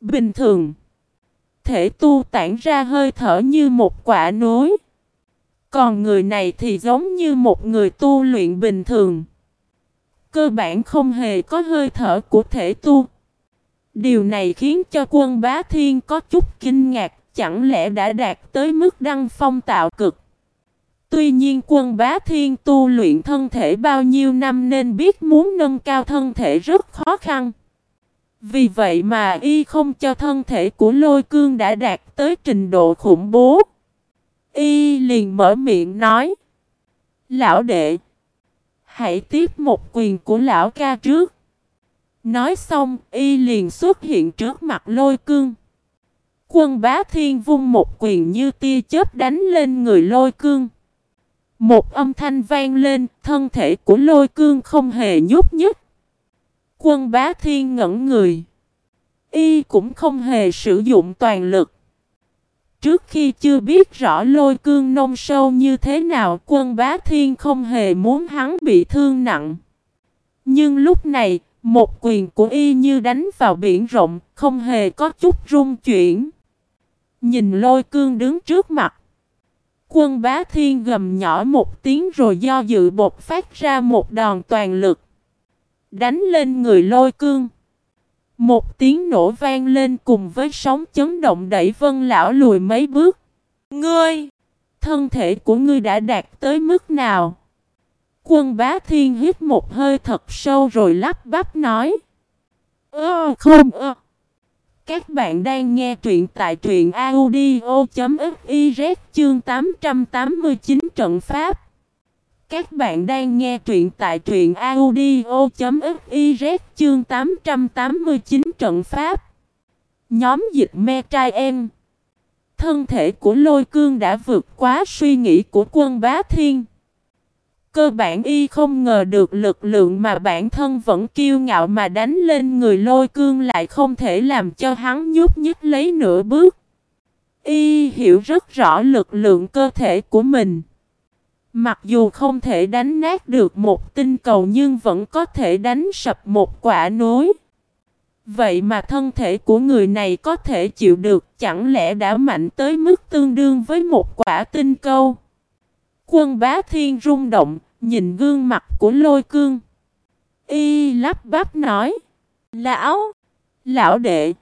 A: Bình thường, thể tu tản ra hơi thở như một quả núi. Còn người này thì giống như một người tu luyện bình thường. Cơ bản không hề có hơi thở của thể tu. Điều này khiến cho quân bá thiên có chút kinh ngạc, chẳng lẽ đã đạt tới mức đăng phong tạo cực. Tuy nhiên quân bá thiên tu luyện thân thể bao nhiêu năm nên biết muốn nâng cao thân thể rất khó khăn. Vì vậy mà y không cho thân thể của lôi cương đã đạt tới trình độ khủng bố. Y liền mở miệng nói. Lão đệ, hãy tiếp một quyền của lão ca trước. Nói xong, y liền xuất hiện trước mặt lôi cương. Quân bá thiên vung một quyền như tia chớp đánh lên người lôi cương. Một âm thanh vang lên, thân thể của lôi cương không hề nhúc nhích. Quân bá thiên ngẩn người. Y cũng không hề sử dụng toàn lực. Trước khi chưa biết rõ lôi cương nông sâu như thế nào quân bá thiên không hề muốn hắn bị thương nặng. Nhưng lúc này, một quyền của y như đánh vào biển rộng, không hề có chút rung chuyển. Nhìn lôi cương đứng trước mặt. Quân bá thiên gầm nhỏ một tiếng rồi do dự bột phát ra một đòn toàn lực. Đánh lên người lôi cương. Một tiếng nổ vang lên cùng với sóng chấn động đẩy vân lão lùi mấy bước. Ngươi! Thân thể của ngươi đã đạt tới mức nào? Quân bá thiên hít một hơi thật sâu rồi lắp bắp nói. Ơ, không, ơ. Các bạn đang nghe truyện tại truyện audio.fiz chương 889 trận pháp. Các bạn đang nghe truyện tại truyện audio.fiz chương 889 trận pháp. Nhóm dịch me trai em. Thân thể của lôi cương đã vượt quá suy nghĩ của quân bá thiên. Cơ bản y không ngờ được lực lượng mà bản thân vẫn kiêu ngạo mà đánh lên người lôi cương lại không thể làm cho hắn nhúc nhích lấy nửa bước. Y hiểu rất rõ lực lượng cơ thể của mình. Mặc dù không thể đánh nát được một tinh cầu nhưng vẫn có thể đánh sập một quả núi. Vậy mà thân thể của người này có thể chịu được, chẳng lẽ đã mạnh tới mức tương đương với một quả tinh cầu. Quân bá thiên rung động, nhìn gương mặt của lôi cương. Y lắp bắp nói. Lão! Lão đệ!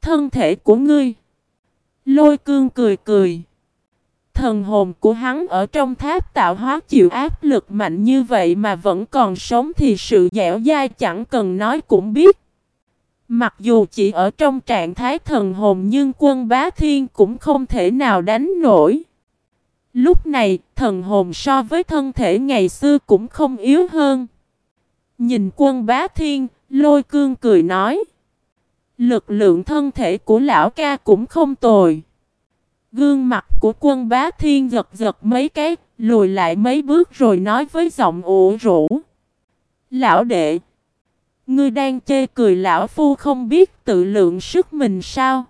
A: Thân thể của ngươi! Lôi cương cười cười. Thần hồn của hắn ở trong tháp tạo hóa chịu áp lực mạnh như vậy mà vẫn còn sống thì sự dẻo dai chẳng cần nói cũng biết. Mặc dù chỉ ở trong trạng thái thần hồn nhưng quân bá thiên cũng không thể nào đánh nổi. Lúc này, thần hồn so với thân thể ngày xưa cũng không yếu hơn. Nhìn quân bá thiên, lôi cương cười nói. Lực lượng thân thể của lão ca cũng không tồi. Gương mặt của quân bá thiên giật giật mấy cái, lùi lại mấy bước rồi nói với giọng ủ rũ. Lão đệ, ngươi đang chê cười lão phu không biết tự lượng sức mình sao?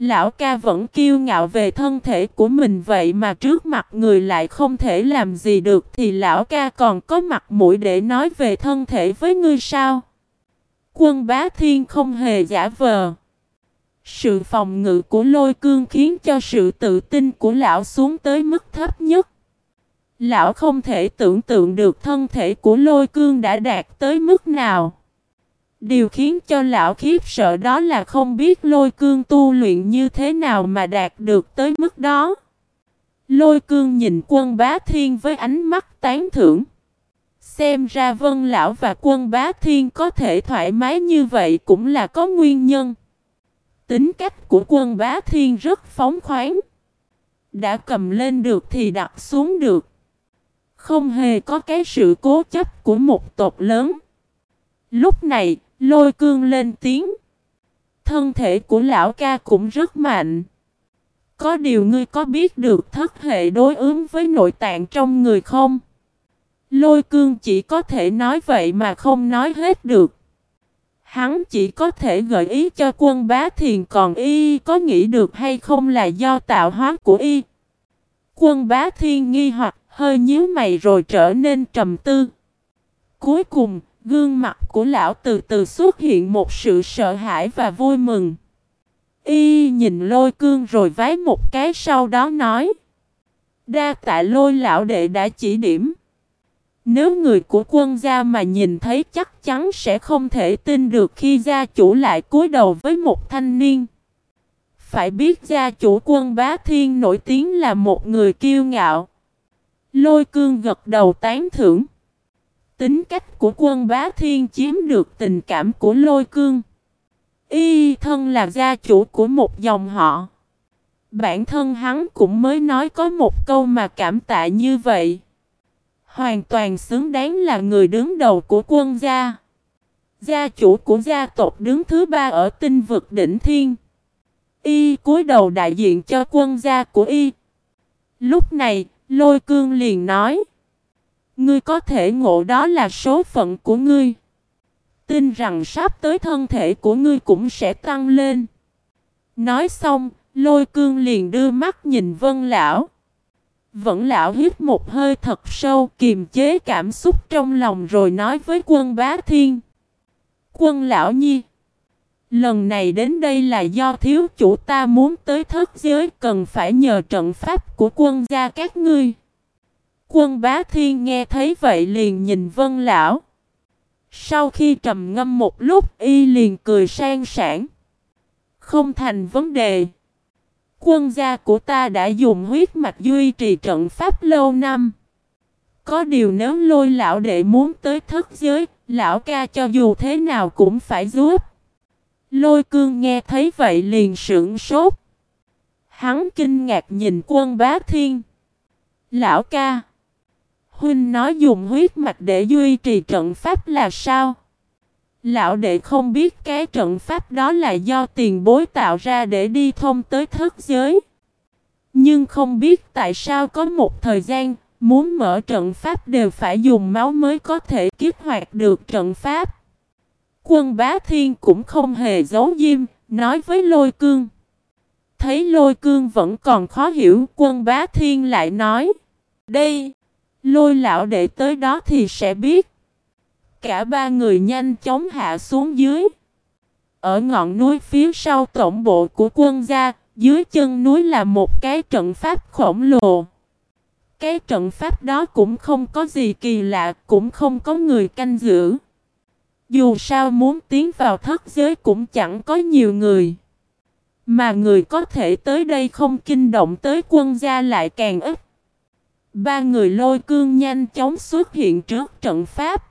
A: Lão ca vẫn kiêu ngạo về thân thể của mình vậy mà trước mặt người lại không thể làm gì được thì lão ca còn có mặt mũi để nói về thân thể với ngươi sao? Quân bá thiên không hề giả vờ. Sự phòng ngự của lôi cương khiến cho sự tự tin của lão xuống tới mức thấp nhất. Lão không thể tưởng tượng được thân thể của lôi cương đã đạt tới mức nào. Điều khiến cho lão khiếp sợ đó là không biết lôi cương tu luyện như thế nào mà đạt được tới mức đó. Lôi cương nhìn quân bá thiên với ánh mắt tán thưởng. Xem ra vân lão và quân bá thiên có thể thoải mái như vậy cũng là có nguyên nhân. Tính cách của quân bá thiên rất phóng khoáng. Đã cầm lên được thì đặt xuống được. Không hề có cái sự cố chấp của một tộc lớn. Lúc này, lôi cương lên tiếng. Thân thể của lão ca cũng rất mạnh. Có điều ngươi có biết được thất hệ đối ứng với nội tạng trong người không? Lôi cương chỉ có thể nói vậy mà không nói hết được. Hắn chỉ có thể gợi ý cho quân bá thiền còn y có nghĩ được hay không là do tạo hóa của y. Quân bá thiên nghi hoặc hơi nhíu mày rồi trở nên trầm tư. Cuối cùng, gương mặt của lão từ từ xuất hiện một sự sợ hãi và vui mừng. Y nhìn lôi cương rồi vái một cái sau đó nói. Đa tạ lôi lão đệ đã chỉ điểm. Nếu người của quân gia mà nhìn thấy chắc chắn sẽ không thể tin được khi gia chủ lại cúi đầu với một thanh niên. Phải biết gia chủ quân bá thiên nổi tiếng là một người kiêu ngạo. Lôi cương gật đầu tán thưởng. Tính cách của quân bá thiên chiếm được tình cảm của lôi cương. Y thân là gia chủ của một dòng họ. Bản thân hắn cũng mới nói có một câu mà cảm tạ như vậy. Hoàn toàn xứng đáng là người đứng đầu của quân gia. Gia chủ của gia tộc đứng thứ ba ở tinh vực đỉnh thiên. Y cúi đầu đại diện cho quân gia của Y. Lúc này, lôi cương liền nói. Ngươi có thể ngộ đó là số phận của ngươi. Tin rằng sắp tới thân thể của ngươi cũng sẽ tăng lên. Nói xong, lôi cương liền đưa mắt nhìn vân lão. Vẫn lão hít một hơi thật sâu kiềm chế cảm xúc trong lòng rồi nói với quân bá thiên. Quân lão nhi. Lần này đến đây là do thiếu chủ ta muốn tới thất giới cần phải nhờ trận pháp của quân gia các ngươi. Quân bá thiên nghe thấy vậy liền nhìn vân lão. Sau khi trầm ngâm một lúc y liền cười sang sảng. Không thành vấn đề. Quân gia của ta đã dùng huyết mạch duy trì trận pháp lâu năm. Có điều nếu lôi lão đệ muốn tới thất giới, lão ca cho dù thế nào cũng phải giúp. Lôi cương nghe thấy vậy liền sững sốt. Hắn kinh ngạc nhìn quân bá thiên. Lão ca. Huynh nói dùng huyết mạch để duy trì trận pháp là sao? Lão đệ không biết cái trận pháp đó là do tiền bối tạo ra để đi thông tới thất giới. Nhưng không biết tại sao có một thời gian, muốn mở trận pháp đều phải dùng máu mới có thể kích hoạt được trận pháp. Quân bá thiên cũng không hề giấu diêm, nói với lôi cương. Thấy lôi cương vẫn còn khó hiểu, quân bá thiên lại nói. Đây, lôi lão đệ tới đó thì sẽ biết. Cả ba người nhanh chóng hạ xuống dưới. Ở ngọn núi phía sau tổng bộ của quân gia, dưới chân núi là một cái trận pháp khổng lồ. Cái trận pháp đó cũng không có gì kỳ lạ, cũng không có người canh giữ. Dù sao muốn tiến vào thất giới cũng chẳng có nhiều người. Mà người có thể tới đây không kinh động tới quân gia lại càng ít. Ba người lôi cương nhanh chóng xuất hiện trước trận pháp.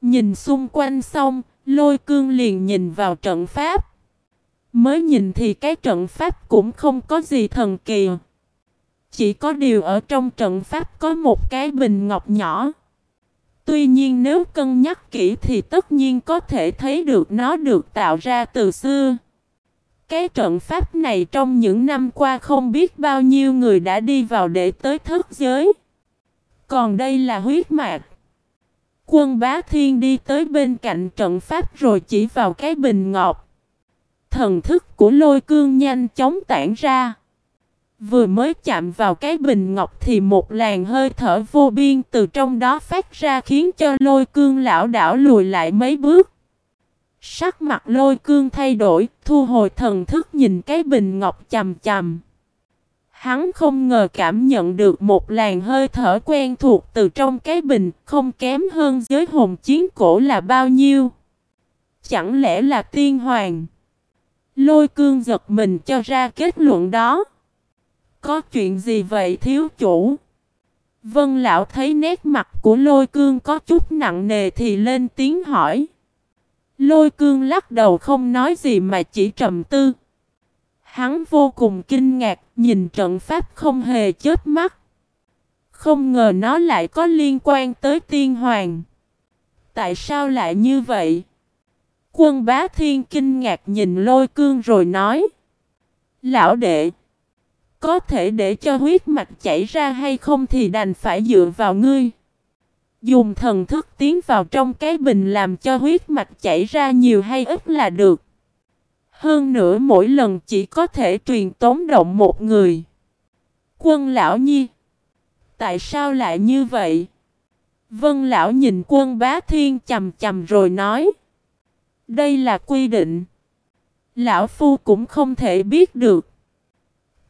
A: Nhìn xung quanh xong, lôi cương liền nhìn vào trận pháp. Mới nhìn thì cái trận pháp cũng không có gì thần kỳ. Chỉ có điều ở trong trận pháp có một cái bình ngọc nhỏ. Tuy nhiên nếu cân nhắc kỹ thì tất nhiên có thể thấy được nó được tạo ra từ xưa. Cái trận pháp này trong những năm qua không biết bao nhiêu người đã đi vào để tới thất giới. Còn đây là huyết mạch. Quân bá thiên đi tới bên cạnh trận pháp rồi chỉ vào cái bình ngọc. Thần thức của lôi cương nhanh chóng tản ra. Vừa mới chạm vào cái bình ngọc thì một làn hơi thở vô biên từ trong đó phát ra khiến cho lôi cương lão đảo lùi lại mấy bước. Sắc mặt lôi cương thay đổi, thu hồi thần thức nhìn cái bình ngọc chầm chầm. Hắn không ngờ cảm nhận được một làn hơi thở quen thuộc từ trong cái bình, không kém hơn giới hồn chiến cổ là bao nhiêu. Chẳng lẽ là tiên hoàng? Lôi cương giật mình cho ra kết luận đó. Có chuyện gì vậy thiếu chủ? Vân lão thấy nét mặt của lôi cương có chút nặng nề thì lên tiếng hỏi. Lôi cương lắc đầu không nói gì mà chỉ trầm tư. Hắn vô cùng kinh ngạc, nhìn trận pháp không hề chết mắt. Không ngờ nó lại có liên quan tới tiên hoàng. Tại sao lại như vậy? Quân bá thiên kinh ngạc nhìn lôi cương rồi nói. Lão đệ, có thể để cho huyết mạch chảy ra hay không thì đành phải dựa vào ngươi. Dùng thần thức tiến vào trong cái bình làm cho huyết mạch chảy ra nhiều hay ít là được. Hơn nữa mỗi lần chỉ có thể truyền tống động một người. Quân lão nhi. Tại sao lại như vậy? Vân lão nhìn quân bá thiên chầm chầm rồi nói. Đây là quy định. Lão phu cũng không thể biết được.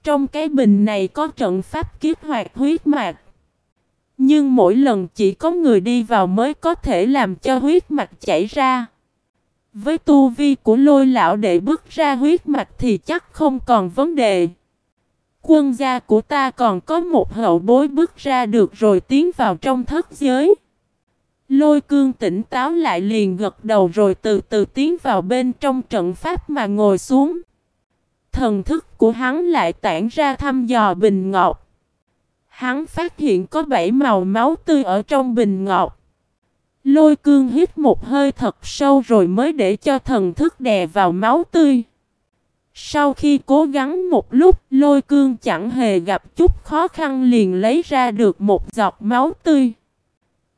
A: Trong cái bình này có trận pháp kiếp hoạt huyết mạch. Nhưng mỗi lần chỉ có người đi vào mới có thể làm cho huyết mạch chảy ra. Với tu vi của lôi lão để bước ra huyết mạch thì chắc không còn vấn đề. Quân gia của ta còn có một hậu bối bước ra được rồi tiến vào trong thất giới. Lôi cương tỉnh táo lại liền gật đầu rồi từ từ tiến vào bên trong trận pháp mà ngồi xuống. Thần thức của hắn lại tản ra thăm dò bình ngọc. Hắn phát hiện có bảy màu máu tươi ở trong bình ngọc. Lôi cương hít một hơi thật sâu rồi mới để cho thần thức đè vào máu tươi. Sau khi cố gắng một lúc, lôi cương chẳng hề gặp chút khó khăn liền lấy ra được một giọt máu tươi.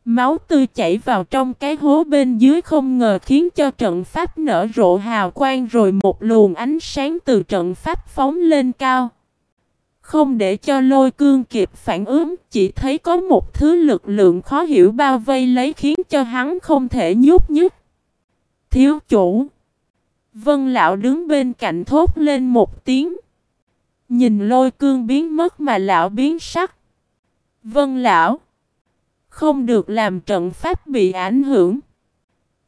A: Máu tươi chảy vào trong cái hố bên dưới không ngờ khiến cho trận pháp nở rộ hào quang rồi một luồng ánh sáng từ trận pháp phóng lên cao. Không để cho lôi cương kịp phản ứng, chỉ thấy có một thứ lực lượng khó hiểu bao vây lấy khiến cho hắn không thể nhúc nhích. Thiếu chủ. Vân lão đứng bên cạnh thốt lên một tiếng. Nhìn lôi cương biến mất mà lão biến sắc. Vân lão. Không được làm trận pháp bị ảnh hưởng.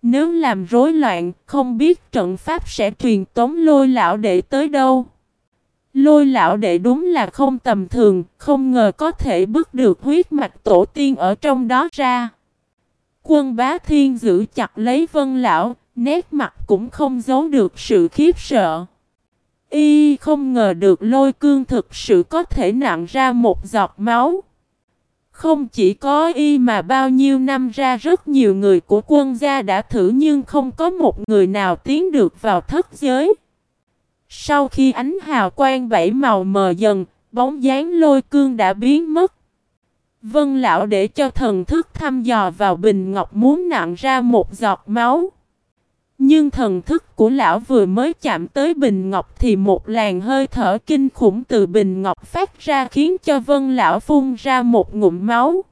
A: Nếu làm rối loạn, không biết trận pháp sẽ truyền tống lôi lão đệ tới đâu. Lôi lão đệ đúng là không tầm thường, không ngờ có thể bước được huyết mạch tổ tiên ở trong đó ra. Quân bá thiên giữ chặt lấy vân lão, nét mặt cũng không giấu được sự khiếp sợ. Y không ngờ được lôi cương thực sự có thể nặng ra một giọt máu. Không chỉ có y mà bao nhiêu năm ra rất nhiều người của quân gia đã thử nhưng không có một người nào tiến được vào thất giới. Sau khi ánh hào quang bảy màu mờ dần, bóng dáng lôi cương đã biến mất. Vân lão để cho thần thức thăm dò vào bình ngọc muốn nặng ra một giọt máu. Nhưng thần thức của lão vừa mới chạm tới bình ngọc thì một làn hơi thở kinh khủng từ bình ngọc phát ra khiến cho vân lão phun ra một ngụm máu.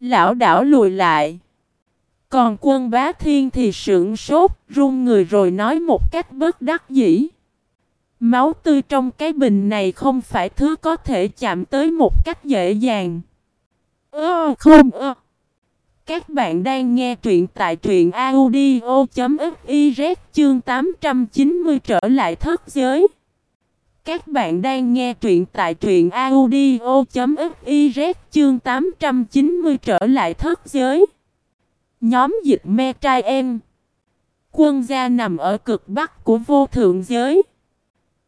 A: Lão đảo lùi lại. Còn quân bá thiên thì sững sốt, run người rồi nói một cách bất đắc dĩ. Máu tươi trong cái bình này không phải thứ có thể chạm tới một cách dễ dàng. Ơ, không ơ. Các bạn đang nghe truyện tại truyện audio.fiz chương 890 trở lại thất giới. Các bạn đang nghe truyện tại truyện audio.fiz chương 890 trở lại thất giới. Nhóm dịch me trai em. Quân gia nằm ở cực bắc của vô thượng giới.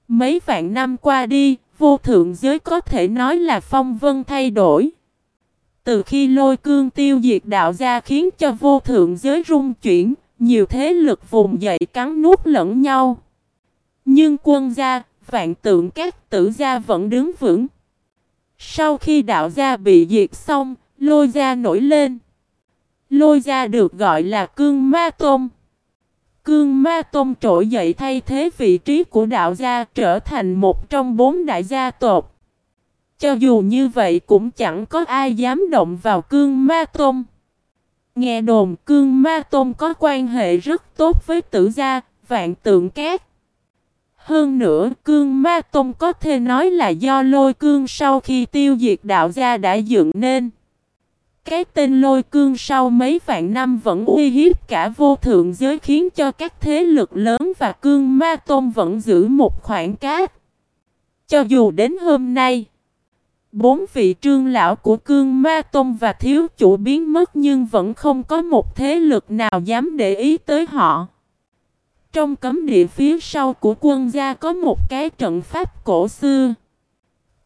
A: Mấy vạn năm qua đi, vô thượng giới có thể nói là phong vân thay đổi. Từ khi lôi cương tiêu diệt đạo gia khiến cho vô thượng giới rung chuyển, nhiều thế lực vùng dậy cắn nuốt lẫn nhau. Nhưng quân gia, vạn tượng các tử gia vẫn đứng vững. Sau khi đạo gia bị diệt xong, lôi gia nổi lên. Lôi gia được gọi là cương ma tôm. Cương Ma Tôn trỗi dậy thay thế vị trí của đạo gia trở thành một trong bốn đại gia tộc. Cho dù như vậy cũng chẳng có ai dám động vào Cương Ma Tôn. Nghe đồn Cương Ma Tôn có quan hệ rất tốt với tử gia, vạn tượng cát. Hơn nữa, Cương Ma Tôn có thể nói là do lôi cương sau khi tiêu diệt đạo gia đã dựng nên. Cái tên lôi cương sau mấy vạn năm vẫn uy hiếp cả vô thượng giới khiến cho các thế lực lớn và cương ma tôn vẫn giữ một khoảng cát. Cho dù đến hôm nay, bốn vị trương lão của cương ma tôn và thiếu chủ biến mất nhưng vẫn không có một thế lực nào dám để ý tới họ. Trong cấm địa phía sau của quân gia có một cái trận pháp cổ xưa.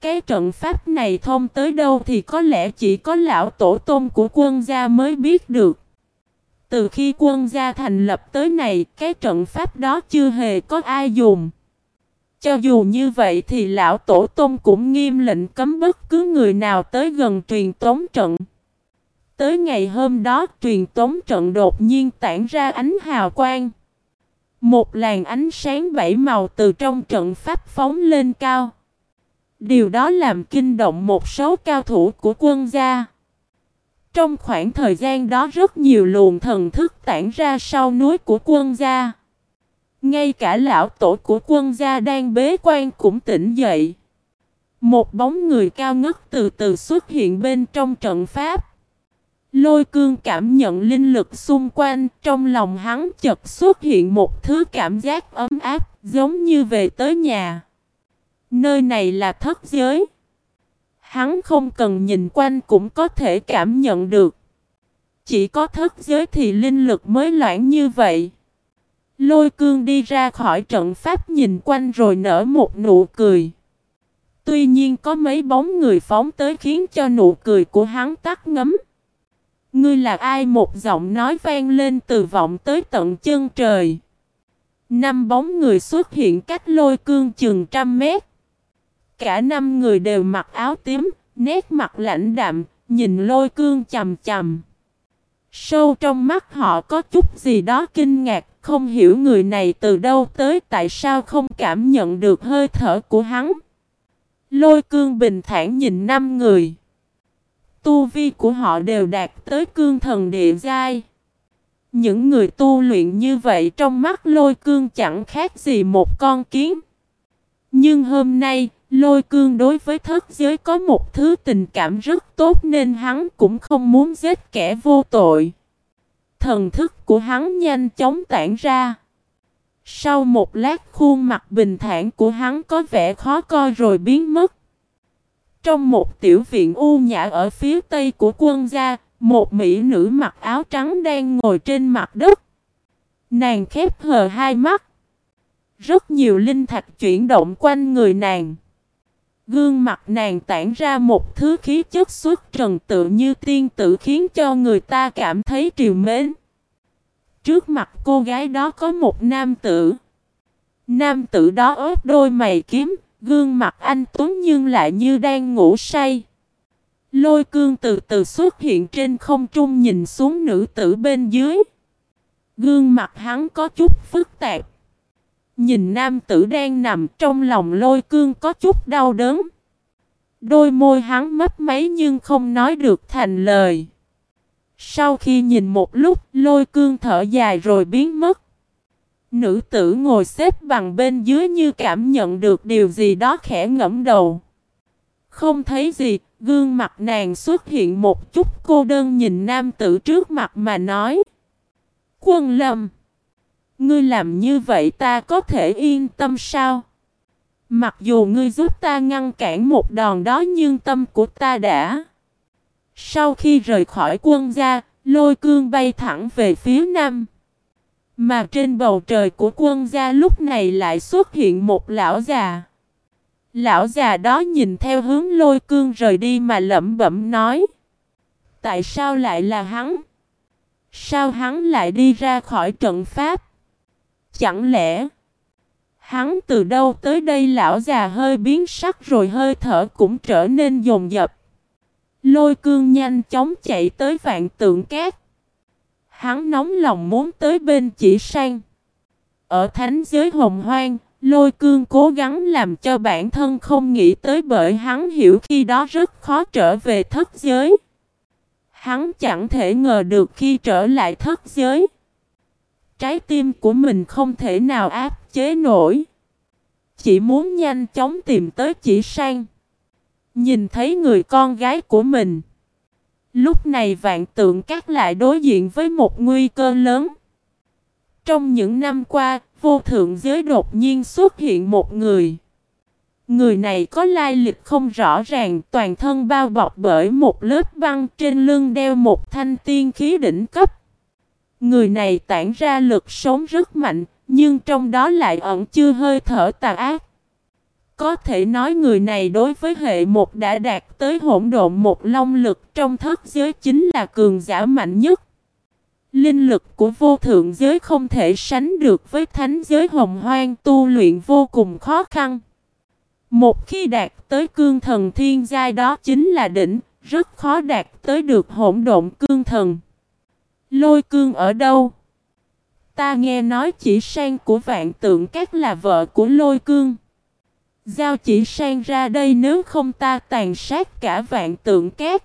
A: Cái trận pháp này thông tới đâu thì có lẽ chỉ có lão tổ tôn của quân gia mới biết được. Từ khi quân gia thành lập tới này, cái trận pháp đó chưa hề có ai dùng. Cho dù như vậy thì lão tổ tôn cũng nghiêm lệnh cấm bất cứ người nào tới gần truyền tống trận. Tới ngày hôm đó truyền tống trận đột nhiên tản ra ánh hào quang. Một làn ánh sáng bảy màu từ trong trận pháp phóng lên cao. Điều đó làm kinh động một số cao thủ của quân gia. Trong khoảng thời gian đó rất nhiều luồng thần thức tản ra sau núi của quân gia. Ngay cả lão tổ của quân gia đang bế quan cũng tỉnh dậy. Một bóng người cao ngất từ từ xuất hiện bên trong trận pháp. Lôi cương cảm nhận linh lực xung quanh, trong lòng hắn chợt xuất hiện một thứ cảm giác ấm áp, giống như về tới nhà. Nơi này là thất giới. Hắn không cần nhìn quanh cũng có thể cảm nhận được. Chỉ có thất giới thì linh lực mới loãng như vậy. Lôi cương đi ra khỏi trận pháp nhìn quanh rồi nở một nụ cười. Tuy nhiên có mấy bóng người phóng tới khiến cho nụ cười của hắn tắt ngấm. Ngươi là ai một giọng nói vang lên từ vọng tới tận chân trời. Năm bóng người xuất hiện cách lôi cương chừng trăm mét. Cả năm người đều mặc áo tím, nét mặt lạnh đạm, nhìn lôi cương chầm chầm. Sâu trong mắt họ có chút gì đó kinh ngạc, không hiểu người này từ đâu tới tại sao không cảm nhận được hơi thở của hắn. Lôi cương bình thản nhìn năm người. Tu vi của họ đều đạt tới cương thần địa giai. Những người tu luyện như vậy trong mắt lôi cương chẳng khác gì một con kiến. Nhưng hôm nay, lôi cương đối với thất giới có một thứ tình cảm rất tốt nên hắn cũng không muốn giết kẻ vô tội. Thần thức của hắn nhanh chóng tản ra. Sau một lát khuôn mặt bình thản của hắn có vẻ khó coi rồi biến mất. Trong một tiểu viện u nhã ở phía tây của quân gia, một mỹ nữ mặc áo trắng đang ngồi trên mặt đất. Nàng khép hờ hai mắt. Rất nhiều linh thạch chuyển động quanh người nàng. Gương mặt nàng tản ra một thứ khí chất xuất trần tự như tiên tử khiến cho người ta cảm thấy triều mến. Trước mặt cô gái đó có một nam tử. Nam tử đó ớt đôi mày kiếm, Gương mặt anh Tuấn nhưng lại như đang ngủ say. Lôi cương từ từ xuất hiện trên không trung nhìn xuống nữ tử bên dưới. Gương mặt hắn có chút phức tạp. Nhìn nam tử đang nằm trong lòng lôi cương có chút đau đớn. Đôi môi hắn mấp máy nhưng không nói được thành lời. Sau khi nhìn một lúc lôi cương thở dài rồi biến mất. Nữ tử ngồi xếp bằng bên dưới như cảm nhận được điều gì đó khẽ ngẫm đầu. Không thấy gì, gương mặt nàng xuất hiện một chút cô đơn nhìn nam tử trước mặt mà nói. Quân lâm, ngươi làm như vậy ta có thể yên tâm sao? Mặc dù ngươi giúp ta ngăn cản một đòn đó nhưng tâm của ta đã. Sau khi rời khỏi quân gia, lôi cương bay thẳng về phía nam. Mà trên bầu trời của quân gia lúc này lại xuất hiện một lão già. Lão già đó nhìn theo hướng lôi cương rời đi mà lẩm bẩm nói. Tại sao lại là hắn? Sao hắn lại đi ra khỏi trận pháp? Chẳng lẽ hắn từ đâu tới đây lão già hơi biến sắc rồi hơi thở cũng trở nên dồn dập. Lôi cương nhanh chóng chạy tới vạn tượng cát. Hắn nóng lòng muốn tới bên chỉ sang. Ở thánh giới hồng hoang, lôi cương cố gắng làm cho bản thân không nghĩ tới bởi hắn hiểu khi đó rất khó trở về thất giới. Hắn chẳng thể ngờ được khi trở lại thất giới. Trái tim của mình không thể nào áp chế nổi. Chỉ muốn nhanh chóng tìm tới chỉ sang. Nhìn thấy người con gái của mình. Lúc này vạn tượng các lại đối diện với một nguy cơ lớn. Trong những năm qua, vô thượng giới đột nhiên xuất hiện một người. Người này có lai lịch không rõ ràng, toàn thân bao bọc bởi một lớp băng trên lưng đeo một thanh tiên khí đỉnh cấp. Người này tản ra lực sống rất mạnh, nhưng trong đó lại ẩn chưa hơi thở tà ác. Có thể nói người này đối với hệ một đã đạt tới hỗn độn một long lực trong thất giới chính là cường giả mạnh nhất. Linh lực của vô thượng giới không thể sánh được với thánh giới hồng hoang tu luyện vô cùng khó khăn. Một khi đạt tới cương thần thiên giai đó chính là đỉnh, rất khó đạt tới được hỗn độn cương thần. Lôi cương ở đâu? Ta nghe nói chỉ sang của vạn tượng các là vợ của lôi cương. Giao chỉ sang ra đây nếu không ta tàn sát cả vạn tượng cát.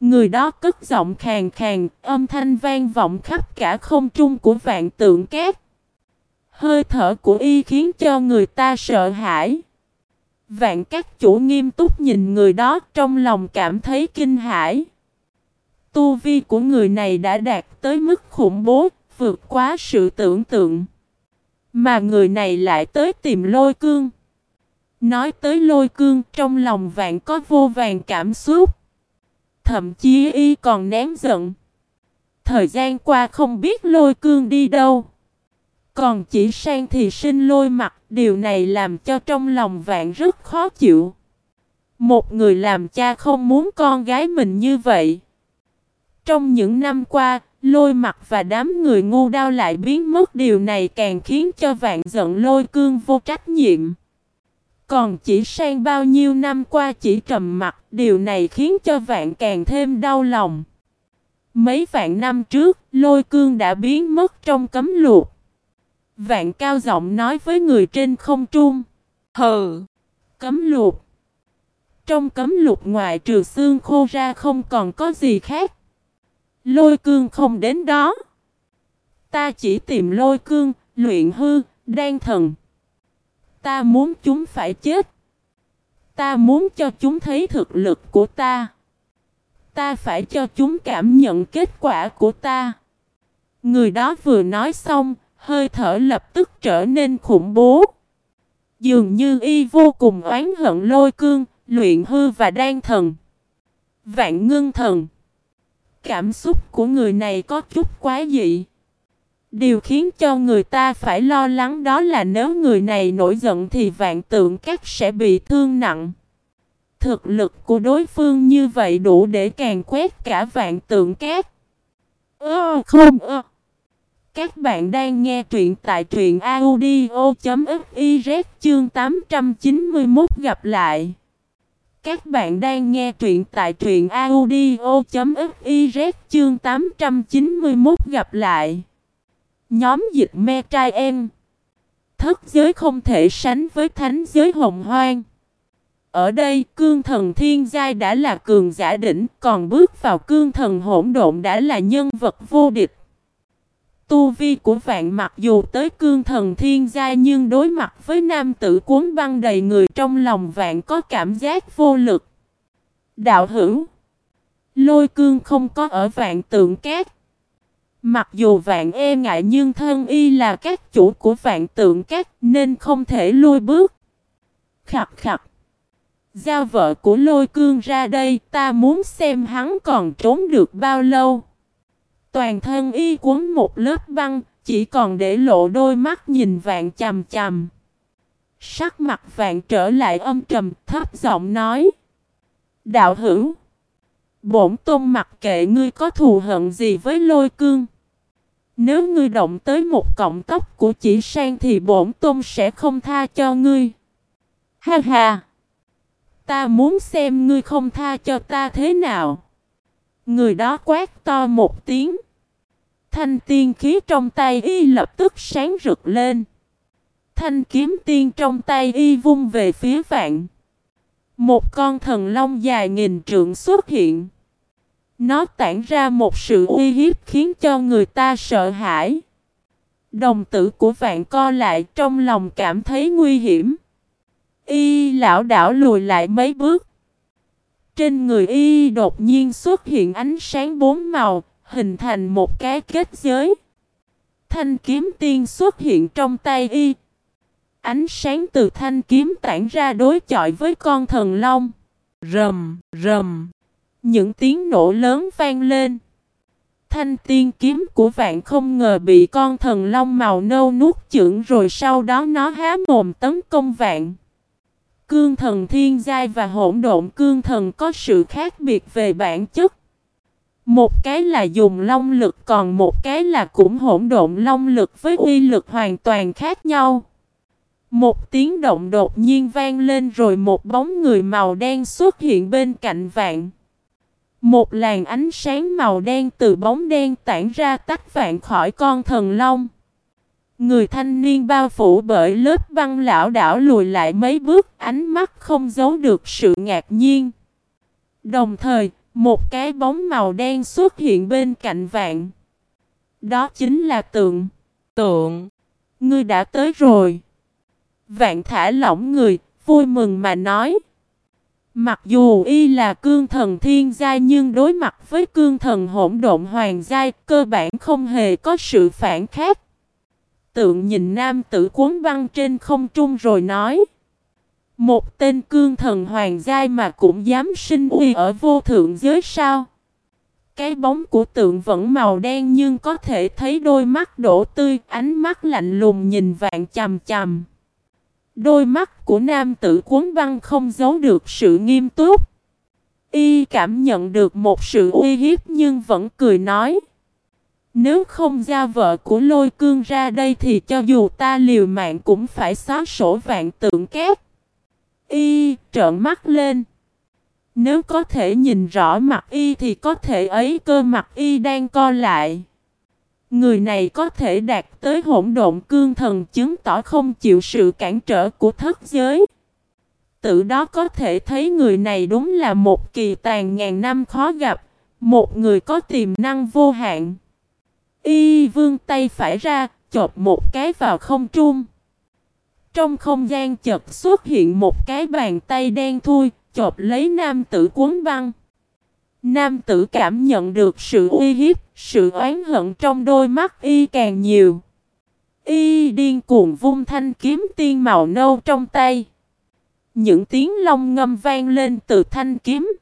A: Người đó cất giọng khàn khàn, âm thanh vang vọng khắp cả không trung của vạn tượng két. Hơi thở của y khiến cho người ta sợ hãi. Vạn các chủ nghiêm túc nhìn người đó trong lòng cảm thấy kinh hãi. Tu vi của người này đã đạt tới mức khủng bố, vượt quá sự tưởng tượng. Mà người này lại tới tìm lôi cương. Nói tới lôi cương trong lòng vạn có vô vàng cảm xúc. Thậm chí y còn nén giận. Thời gian qua không biết lôi cương đi đâu. Còn chỉ sang thì sinh lôi mặt, điều này làm cho trong lòng vạn rất khó chịu. Một người làm cha không muốn con gái mình như vậy. Trong những năm qua, lôi mặt và đám người ngu đao lại biến mất điều này càng khiến cho vạn giận lôi cương vô trách nhiệm. Còn chỉ sang bao nhiêu năm qua chỉ trầm mặt, điều này khiến cho vạn càng thêm đau lòng. Mấy vạn năm trước, lôi cương đã biến mất trong cấm luộc. Vạn cao giọng nói với người trên không trung. Hừ! Cấm luộc. Trong cấm lục ngoại trừ xương khô ra không còn có gì khác. Lôi cương không đến đó. Ta chỉ tìm lôi cương, luyện hư, đan thần. Ta muốn chúng phải chết. Ta muốn cho chúng thấy thực lực của ta. Ta phải cho chúng cảm nhận kết quả của ta. Người đó vừa nói xong, hơi thở lập tức trở nên khủng bố. Dường như y vô cùng oán hận lôi cương, luyện hư và đan thần. Vạn ngưng thần. Cảm xúc của người này có chút quá dị. Điều khiến cho người ta phải lo lắng đó là nếu người này nổi giận thì vạn tượng các sẽ bị thương nặng. Thực lực của đối phương như vậy đủ để càng quét cả vạn tượng cát. Ơ, không ơ. Các bạn đang nghe truyện tại truyện audio.fiz chương 891 gặp lại. Các bạn đang nghe truyện tại truyện audio.fiz chương 891 gặp lại. Nhóm dịch me trai em. Thất giới không thể sánh với thánh giới hồng hoang. Ở đây cương thần thiên giai đã là cường giả đỉnh, còn bước vào cương thần hỗn độn đã là nhân vật vô địch. Tu vi của vạn mặc dù tới cương thần thiên gia nhưng đối mặt với nam tử cuốn băng đầy người trong lòng vạn có cảm giác vô lực. Đạo hữu, Lôi cương không có ở vạn tượng cát. Mặc dù vạn e ngại nhưng thân y là các chủ của vạn tượng cát nên không thể lôi bước. Khặt khặt. Giao vợ của lôi cương ra đây, ta muốn xem hắn còn trốn được bao lâu. Toàn thân y cuốn một lớp băng, chỉ còn để lộ đôi mắt nhìn vạn chằm chằm. Sắc mặt vạn trở lại âm trầm, thấp giọng nói. Đạo hữu, bổn tôn mặc kệ ngươi có thù hận gì với lôi cương. Nếu ngươi động tới một cọng tóc của chỉ sang thì bổn tôn sẽ không tha cho ngươi. Ha ha! Ta muốn xem ngươi không tha cho ta thế nào. Người đó quát to một tiếng. Thanh tiên khí trong tay y lập tức sáng rực lên. Thanh kiếm tiên trong tay y vung về phía vạn. Một con thần long dài nghìn trượng xuất hiện. Nó tản ra một sự uy hiếp khiến cho người ta sợ hãi. Đồng tử của vạn co lại trong lòng cảm thấy nguy hiểm. Y lão đảo lùi lại mấy bước. Trên người y đột nhiên xuất hiện ánh sáng bốn màu, hình thành một cái kết giới. Thanh kiếm tiên xuất hiện trong tay y. Ánh sáng từ thanh kiếm tản ra đối chọi với con thần long. Rầm, rầm. Những tiếng nổ lớn vang lên. Thanh tiên kiếm của vạn không ngờ bị con thần long màu nâu nuốt chửng rồi sau đó nó há mồm tấn công vạn. Cương thần thiên giai và hỗn độn cương thần có sự khác biệt về bản chất. Một cái là dùng long lực, còn một cái là cũng hỗn độn long lực với uy lực hoàn toàn khác nhau. Một tiếng động đột nhiên vang lên rồi một bóng người màu đen xuất hiện bên cạnh vạn. Một làn ánh sáng màu đen từ bóng đen tản ra tách vạn khỏi con thần long. Người thanh niên bao phủ bởi lớp băng lão đảo lùi lại mấy bước ánh mắt không giấu được sự ngạc nhiên. Đồng thời, một cái bóng màu đen xuất hiện bên cạnh vạn. Đó chính là tượng. Tượng. Ngươi đã tới rồi. Vạn thả lỏng người, vui mừng mà nói. Mặc dù y là cương thần thiên giai nhưng đối mặt với cương thần hỗn độn hoàng giai cơ bản không hề có sự phản khác. Tượng nhìn nam tử cuốn băng trên không trung rồi nói. Một tên cương thần hoàng giai mà cũng dám sinh uy ở vô thượng giới sao? Cái bóng của tượng vẫn màu đen nhưng có thể thấy đôi mắt đổ tươi, ánh mắt lạnh lùng nhìn vạn chầm chầm. Đôi mắt của nam tử cuốn băng không giấu được sự nghiêm túc. Y cảm nhận được một sự uy hiếp nhưng vẫn cười nói. Nếu không ra vợ của lôi cương ra đây thì cho dù ta liều mạng cũng phải xóa sổ vạn tượng kép. Y trợn mắt lên. Nếu có thể nhìn rõ mặt y thì có thể ấy cơ mặt y đang co lại. Người này có thể đạt tới hỗn độn cương thần chứng tỏ không chịu sự cản trở của thất giới. Tự đó có thể thấy người này đúng là một kỳ tàn ngàn năm khó gặp, một người có tiềm năng vô hạn. Y vương tay phải ra, chộp một cái vào không trung. Trong không gian chợt xuất hiện một cái bàn tay đen thui, chộp lấy nam tử cuốn băng. Nam tử cảm nhận được sự uy hiếp, sự oán hận trong đôi mắt y càng nhiều. Y điên cuồng vung thanh kiếm tiên màu nâu trong tay. Những tiếng long ngâm vang lên từ thanh kiếm.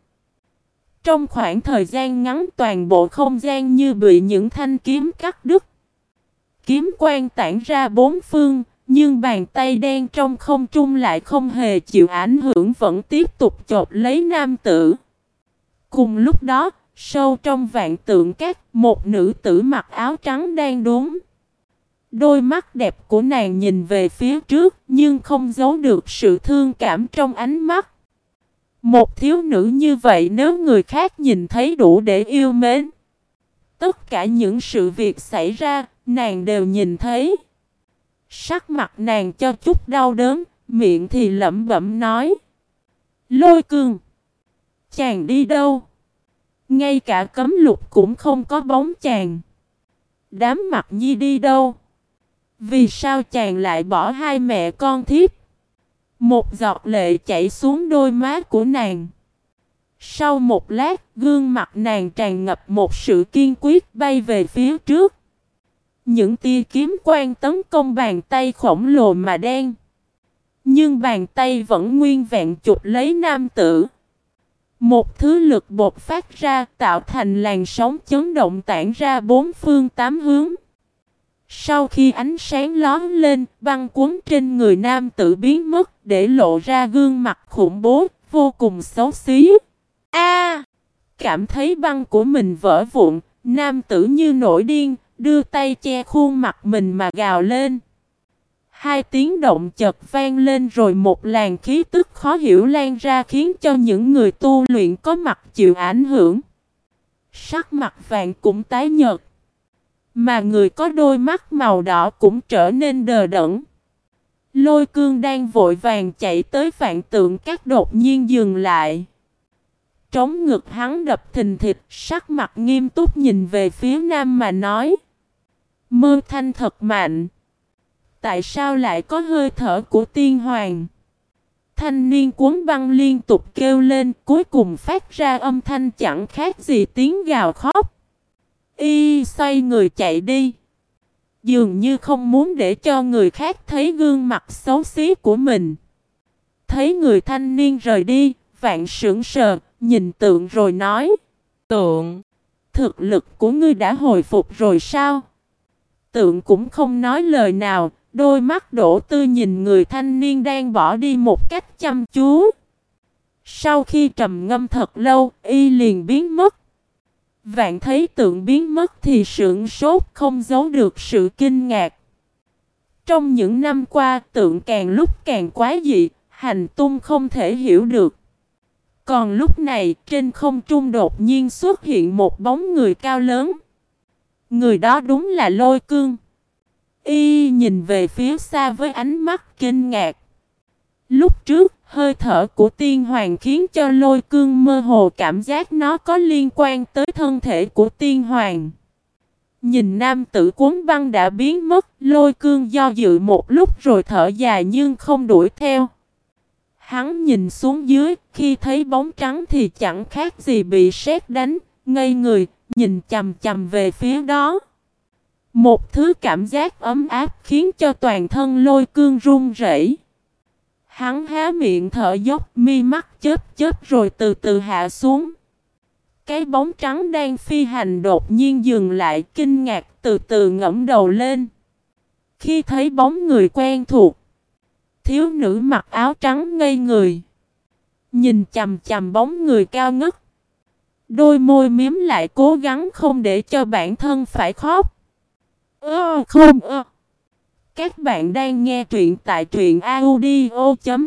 A: Trong khoảng thời gian ngắn toàn bộ không gian như bị những thanh kiếm cắt đứt. Kiếm quang tản ra bốn phương, nhưng bàn tay đen trong không trung lại không hề chịu ảnh hưởng vẫn tiếp tục chộp lấy nam tử. Cùng lúc đó, sâu trong vạn tượng các, một nữ tử mặc áo trắng đang đúng. Đôi mắt đẹp của nàng nhìn về phía trước nhưng không giấu được sự thương cảm trong ánh mắt. Một thiếu nữ như vậy nếu người khác nhìn thấy đủ để yêu mến. Tất cả những sự việc xảy ra, nàng đều nhìn thấy. Sắc mặt nàng cho chút đau đớn, miệng thì lẩm bẩm nói. Lôi cương! Chàng đi đâu? Ngay cả cấm lục cũng không có bóng chàng. Đám mặt nhi đi đâu? Vì sao chàng lại bỏ hai mẹ con thiếp? Một giọt lệ chảy xuống đôi má của nàng. Sau một lát, gương mặt nàng tràn ngập một sự kiên quyết bay về phía trước. Những tia kiếm quan tấn công bàn tay khổng lồ mà đen. Nhưng bàn tay vẫn nguyên vẹn chụp lấy nam tử. Một thứ lực bột phát ra tạo thành làn sóng chấn động tản ra bốn phương tám hướng. Sau khi ánh sáng lón lên, băng cuốn trên người nam tử biến mất để lộ ra gương mặt khủng bố, vô cùng xấu xí. A! cảm thấy băng của mình vỡ vụn, nam tử như nổi điên, đưa tay che khuôn mặt mình mà gào lên. Hai tiếng động chợt vang lên rồi một làn khí tức khó hiểu lan ra khiến cho những người tu luyện có mặt chịu ảnh hưởng. Sắc mặt vàng cũng tái nhợt. Mà người có đôi mắt màu đỏ cũng trở nên đờ đẫn. Lôi cương đang vội vàng chạy tới vạn tượng các đột nhiên dừng lại. Trống ngực hắn đập thình thịt, sắc mặt nghiêm túc nhìn về phía nam mà nói. Mơ thanh thật mạnh. Tại sao lại có hơi thở của tiên hoàng? Thanh niên cuốn băng liên tục kêu lên cuối cùng phát ra âm thanh chẳng khác gì tiếng gào khóc. Y xoay người chạy đi. Dường như không muốn để cho người khác thấy gương mặt xấu xí của mình. Thấy người thanh niên rời đi, vạn sững sờ, nhìn tượng rồi nói. Tượng, thực lực của ngươi đã hồi phục rồi sao? Tượng cũng không nói lời nào, đôi mắt đổ tư nhìn người thanh niên đang bỏ đi một cách chăm chú. Sau khi trầm ngâm thật lâu, y liền biến mất. Vạn thấy tượng biến mất thì sưởng sốt không giấu được sự kinh ngạc. Trong những năm qua tượng càng lúc càng quá dị, hành tung không thể hiểu được. Còn lúc này trên không trung đột nhiên xuất hiện một bóng người cao lớn. Người đó đúng là lôi cương. Y nhìn về phía xa với ánh mắt kinh ngạc. Lúc trước, hơi thở của tiên hoàng khiến cho lôi cương mơ hồ cảm giác nó có liên quan tới thân thể của tiên hoàng. Nhìn nam tử cuốn băng đã biến mất, lôi cương do dự một lúc rồi thở dài nhưng không đuổi theo. Hắn nhìn xuống dưới, khi thấy bóng trắng thì chẳng khác gì bị sét đánh, ngây người, nhìn chầm chầm về phía đó. Một thứ cảm giác ấm áp khiến cho toàn thân lôi cương run rẩy. Hắn há miệng thở dốc mi mắt chớp chớp rồi từ từ hạ xuống. Cái bóng trắng đang phi hành đột nhiên dừng lại kinh ngạc từ từ ngẫm đầu lên. Khi thấy bóng người quen thuộc, thiếu nữ mặc áo trắng ngây người. Nhìn chầm chầm bóng người cao ngất. Đôi môi miếm lại cố gắng không để cho bản thân phải khóc. Ơ không ơ. Các bạn đang nghe truyện tại truyện audio.fiz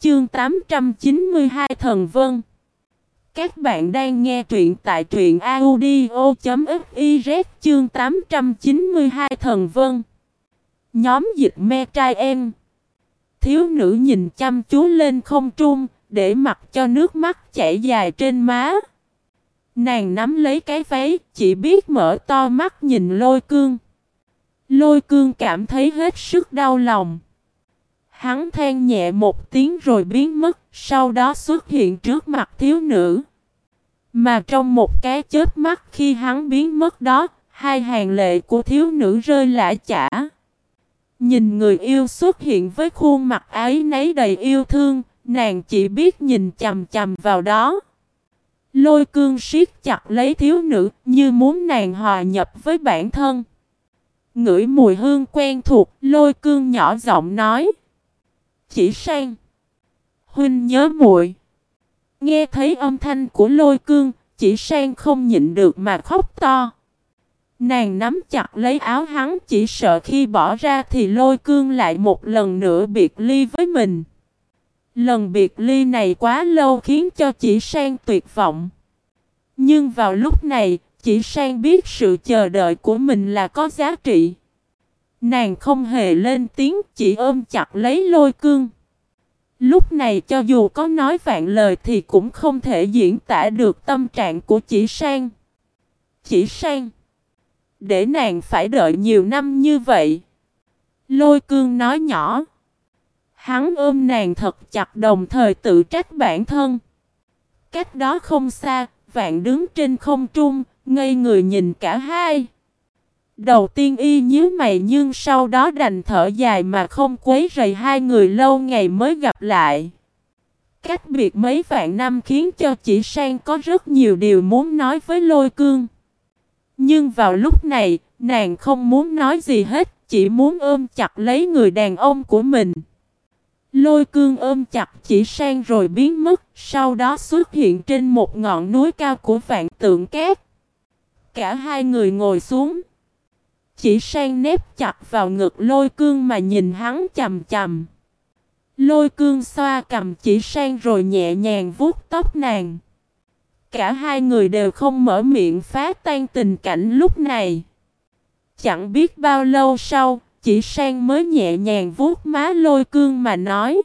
A: chương 892 Thần Vân. Các bạn đang nghe truyện tại truyện audio.fiz chương 892 Thần Vân. Nhóm dịch me trai em. Thiếu nữ nhìn chăm chú lên không trung, để mặc cho nước mắt chảy dài trên má. Nàng nắm lấy cái váy, chỉ biết mở to mắt nhìn lôi cương. Lôi cương cảm thấy hết sức đau lòng. Hắn than nhẹ một tiếng rồi biến mất, sau đó xuất hiện trước mặt thiếu nữ. Mà trong một cái chết mắt khi hắn biến mất đó, hai hàng lệ của thiếu nữ rơi lã chả. Nhìn người yêu xuất hiện với khuôn mặt ấy nấy đầy yêu thương, nàng chỉ biết nhìn chầm chầm vào đó. Lôi cương siết chặt lấy thiếu nữ như muốn nàng hòa nhập với bản thân. Ngửi mùi hương quen thuộc, lôi cương nhỏ giọng nói. Chỉ sang. Huynh nhớ muội. Nghe thấy âm thanh của lôi cương, chỉ sang không nhịn được mà khóc to. Nàng nắm chặt lấy áo hắn chỉ sợ khi bỏ ra thì lôi cương lại một lần nữa biệt ly với mình. Lần biệt ly này quá lâu khiến cho chỉ sang tuyệt vọng. Nhưng vào lúc này, chỉ sang biết sự chờ đợi của mình là có giá trị. Nàng không hề lên tiếng, chỉ ôm chặt lấy lôi cương. Lúc này cho dù có nói vạn lời thì cũng không thể diễn tả được tâm trạng của chỉ sang. Chỉ sang. Để nàng phải đợi nhiều năm như vậy. Lôi cương nói nhỏ. Hắn ôm nàng thật chặt đồng thời tự trách bản thân. Cách đó không xa, vạn đứng trên không trung, ngây người nhìn cả hai. Đầu tiên y nhíu mày nhưng sau đó đành thở dài mà không quấy rầy hai người lâu ngày mới gặp lại. Cách biệt mấy vạn năm khiến cho chỉ sang có rất nhiều điều muốn nói với lôi cương. Nhưng vào lúc này, nàng không muốn nói gì hết, chỉ muốn ôm chặt lấy người đàn ông của mình. Lôi cương ôm chặt chỉ sang rồi biến mất, sau đó xuất hiện trên một ngọn núi cao của vạn tượng két. Cả hai người ngồi xuống. Chỉ sang nếp chặt vào ngực lôi cương mà nhìn hắn chầm chầm. Lôi cương xoa cầm chỉ sang rồi nhẹ nhàng vuốt tóc nàng. Cả hai người đều không mở miệng phá tan tình cảnh lúc này. Chẳng biết bao lâu sau, chỉ sang mới nhẹ nhàng vuốt má lôi cương mà nói.